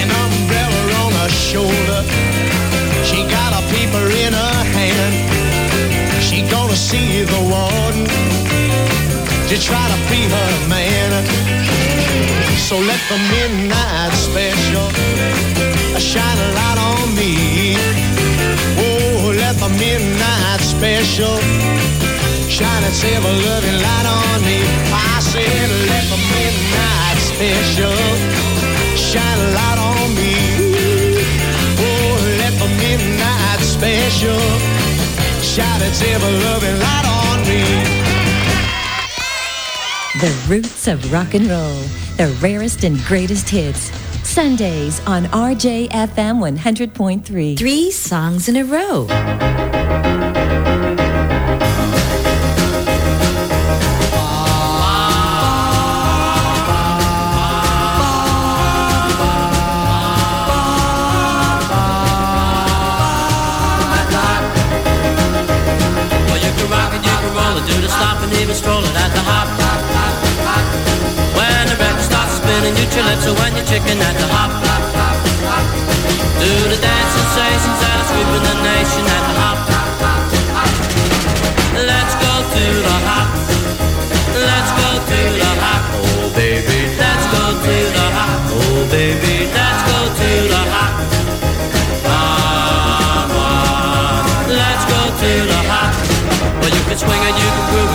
An umbrella on her shoulder. She got a paper in her hand. She gonna see the warden to try to free her man. So let the midnight special shine a light on me. Oh, let the midnight special shine its ever loving light on me. I said, let the midnight special shine a light on me. Oh, let the midnight special shine its ever loving light on me. The roots of rock and roll, the rarest and greatest hits. Sundays on RJFM 100.3. Three songs in a row. Spinning, you chill so when you're chicken at the hop. hop, hop. Do the dance sensations that are sweeping the nation at the hop. Let's go to the hop. Let's go to the hop. Oh, baby. Let's go to the hop. Oh, baby. Let's go to the hop. Hop, hop. Let's go to the hop. Well, you can swing it, you can groove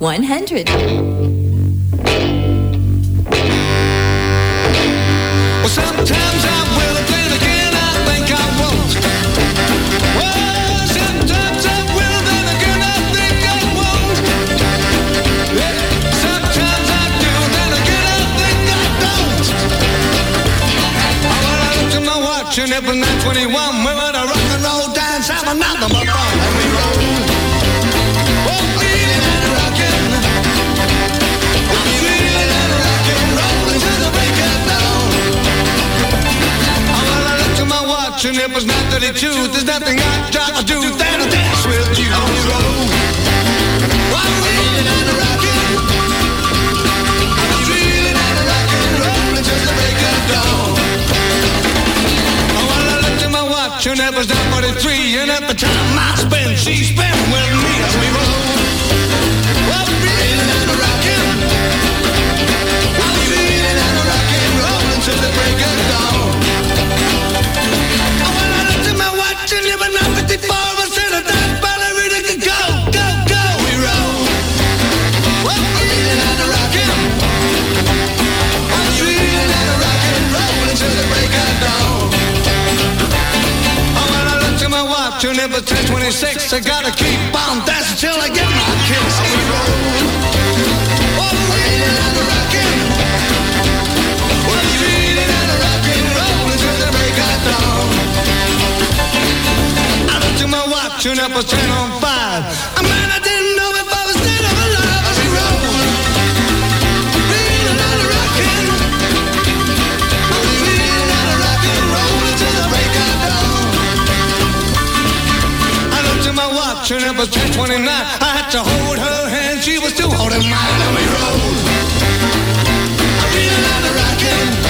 100. Well, sometimes I will, then again I think I won't. Well, sometimes I will, then again I think I won't. Sometimes I do, then again I think I don't. Well, I looked at my watch and it was 9:21. We were at a rock and roll dance, have another my my watch and it was 9:32. There's nothing I'd rather do than to dance with you on the road. I'm feeling and rocking. I'm and rocking, to the break well, I looked at my watch and it was 9:43, and at the time I spent, she spent with me as we rolled. I'm feeling and rocking. My watch and it was 10:26. I gotta keep on dancing till I get my kiss. Roll. Oh, feeling and rocking. Well, and rolling till the break of dawn. I looked at my watch and it was 10 on 5. I at my watch and it was 10:29. I had to hold her hand, she was still holding mine, and we rolled. I'm feeling and rocking.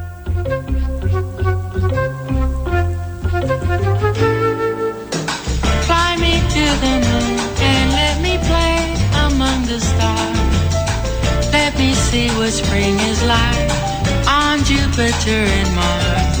spring is like on Jupiter and Mars.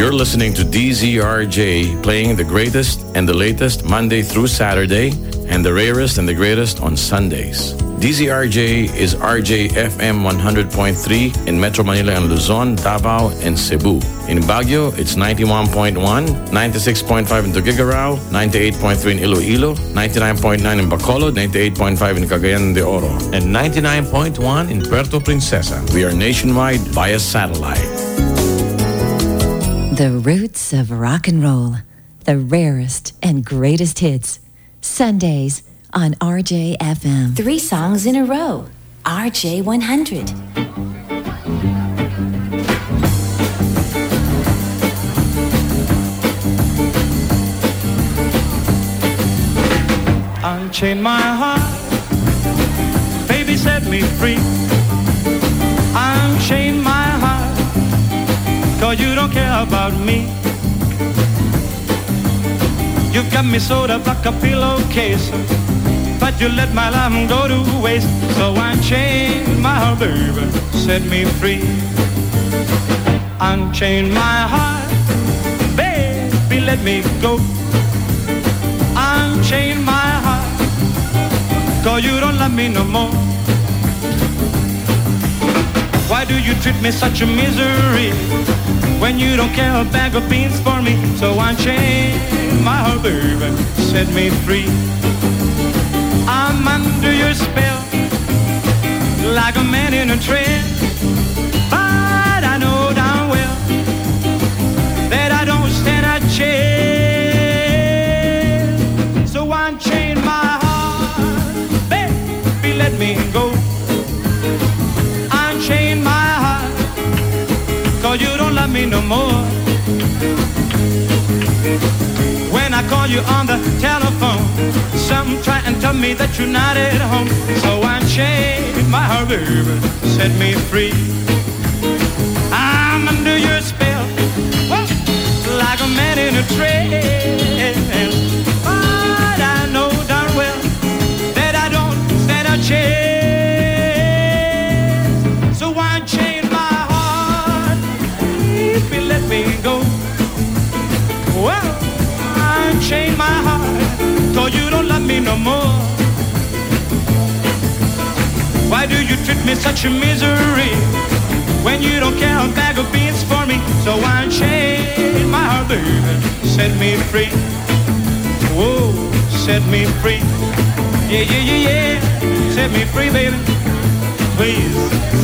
You're listening to DZRJ playing the greatest and the latest Monday through Saturday and the rarest and the greatest on Sundays. DZRJ is RJ FM 100.3 in Metro Manila and Luzon, Davao, and Cebu. In Baguio, it's 91.1, 96.5 in Tuguegarao, 98.3 in Iloilo, 99.9 in Bacolod, 98.5 in Cagayan de Oro, and 99.1 in Puerto Princesa. We are nationwide via satellite. The roots of rock and roll, the rarest and greatest hits. Sundays on RJFM. Three songs in a row. RJ 100. Unchain my heart, baby, set me free. Unchain my heart, you don't care about me. You've got me sewed up like a pillowcase, but you let my life go to waste. So unchain my heart, baby, set me free. Unchain my heart, baby, let me go. Unchain my heart, cause you don't love me no more. Why do you treat me such a misery when you don't care a bag of beans for me? So unchain my heart, baby, set me free. I'm under your spell, like a man in a trance. Love me no more. When I call you on the telephone, some try and tell me that you're not at home. So I unchain my heart, baby, set me free. I'm under your spell, like a man in a trance. You don't love me no more. Why do you treat me such a misery when you don't care a bag of beans for me? So unchain my heart, baby, set me free. Whoa, set me free. Yeah, yeah, yeah, yeah, set me free, baby. Please,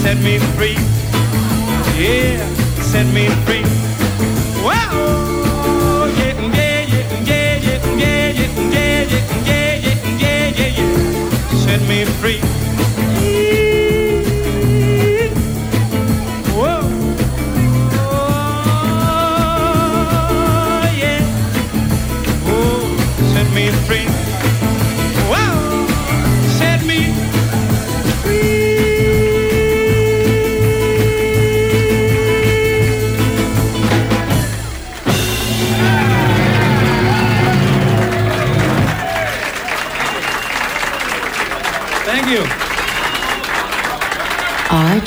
set me free. Yeah, set me free. Wow, yeah, yeah, yeah, yeah, yeah. Set me free.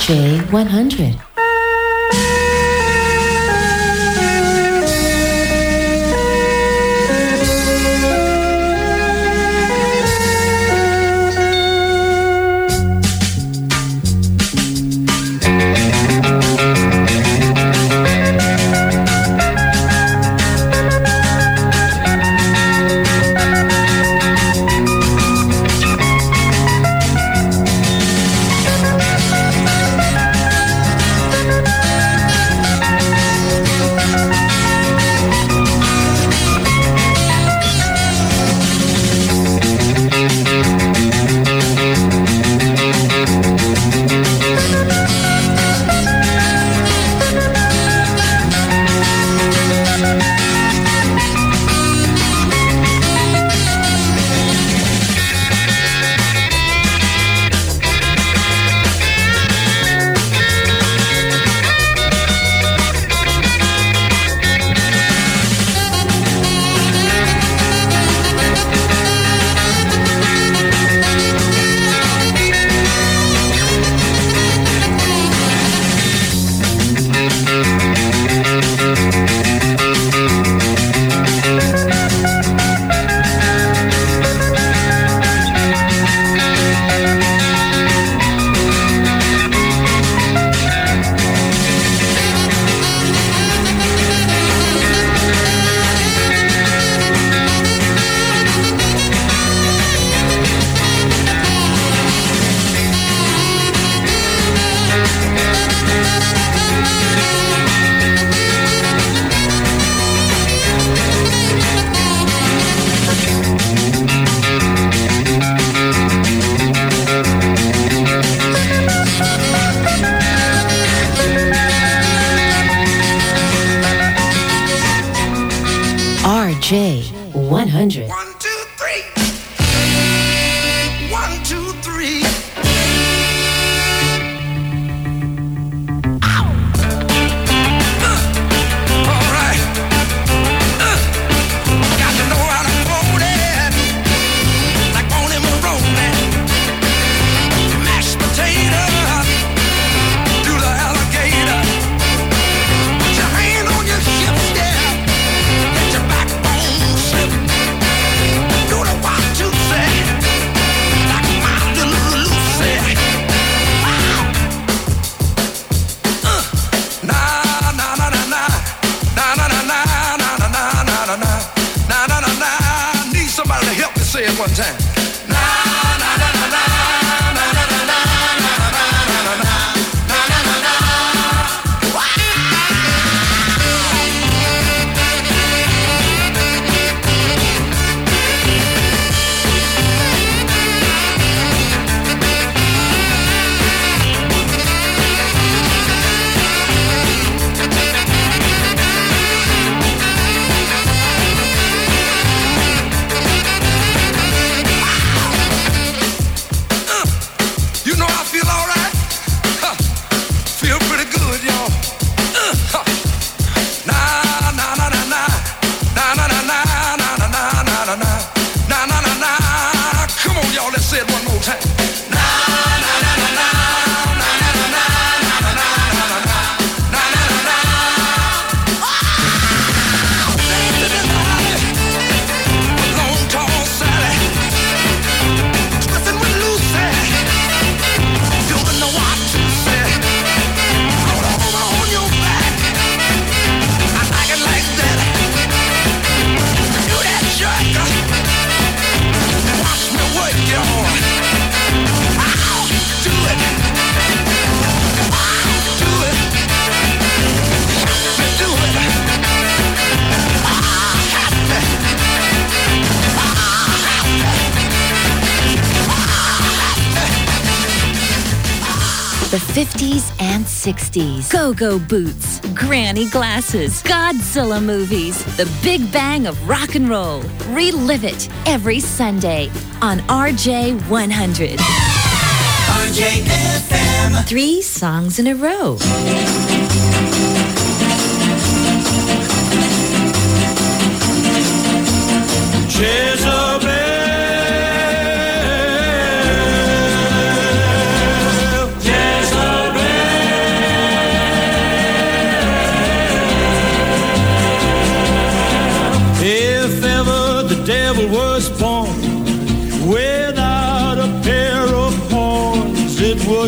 J100. 60s, go go boots, granny glasses, Godzilla movies, the big bang of rock and roll. Relive it every Sunday on RJ100. RJFM. Three songs in a row. Jezebel.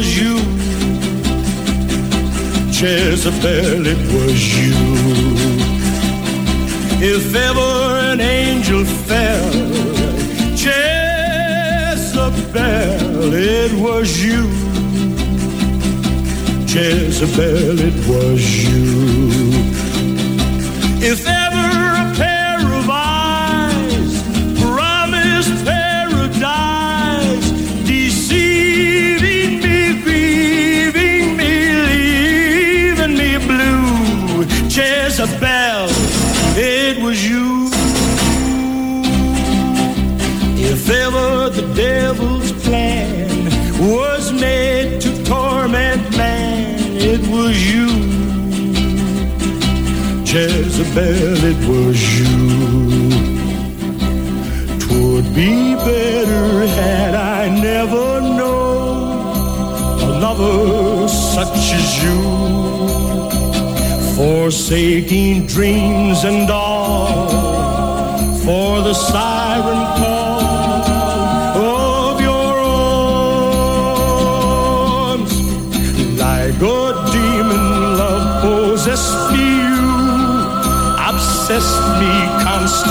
was you. Jezebel, it was you. If ever an angel fell, Jezebel, it was you. Jezebel, it was you. If ever belle it was you. Twould be better had I never known a lover such as you. Forsaking dreams and all for the siren call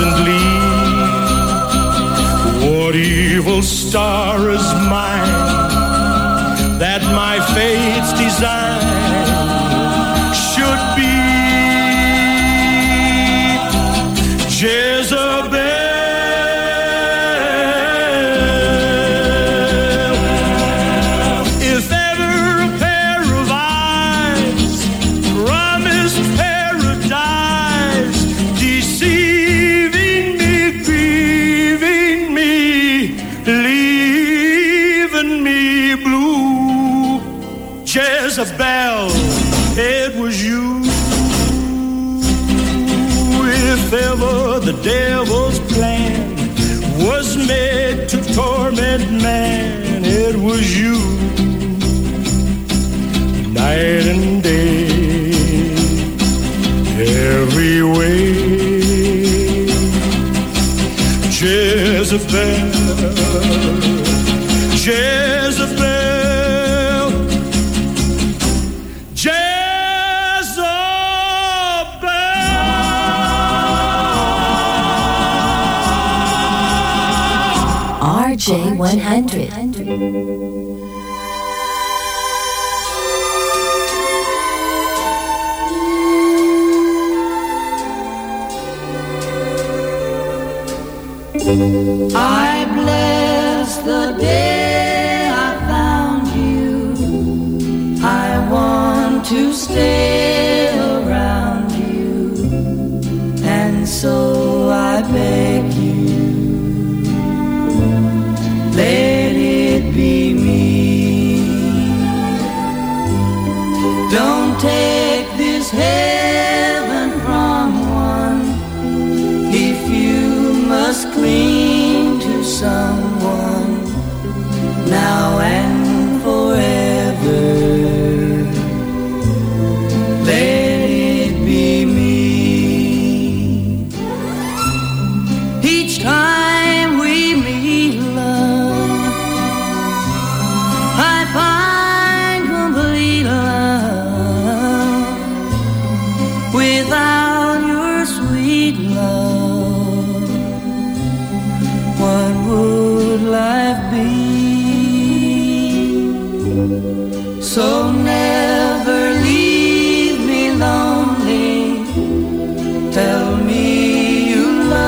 constantly. What evil star is mine that my fate's design? Jezebel, Jezebel, Jezebel. RJ100.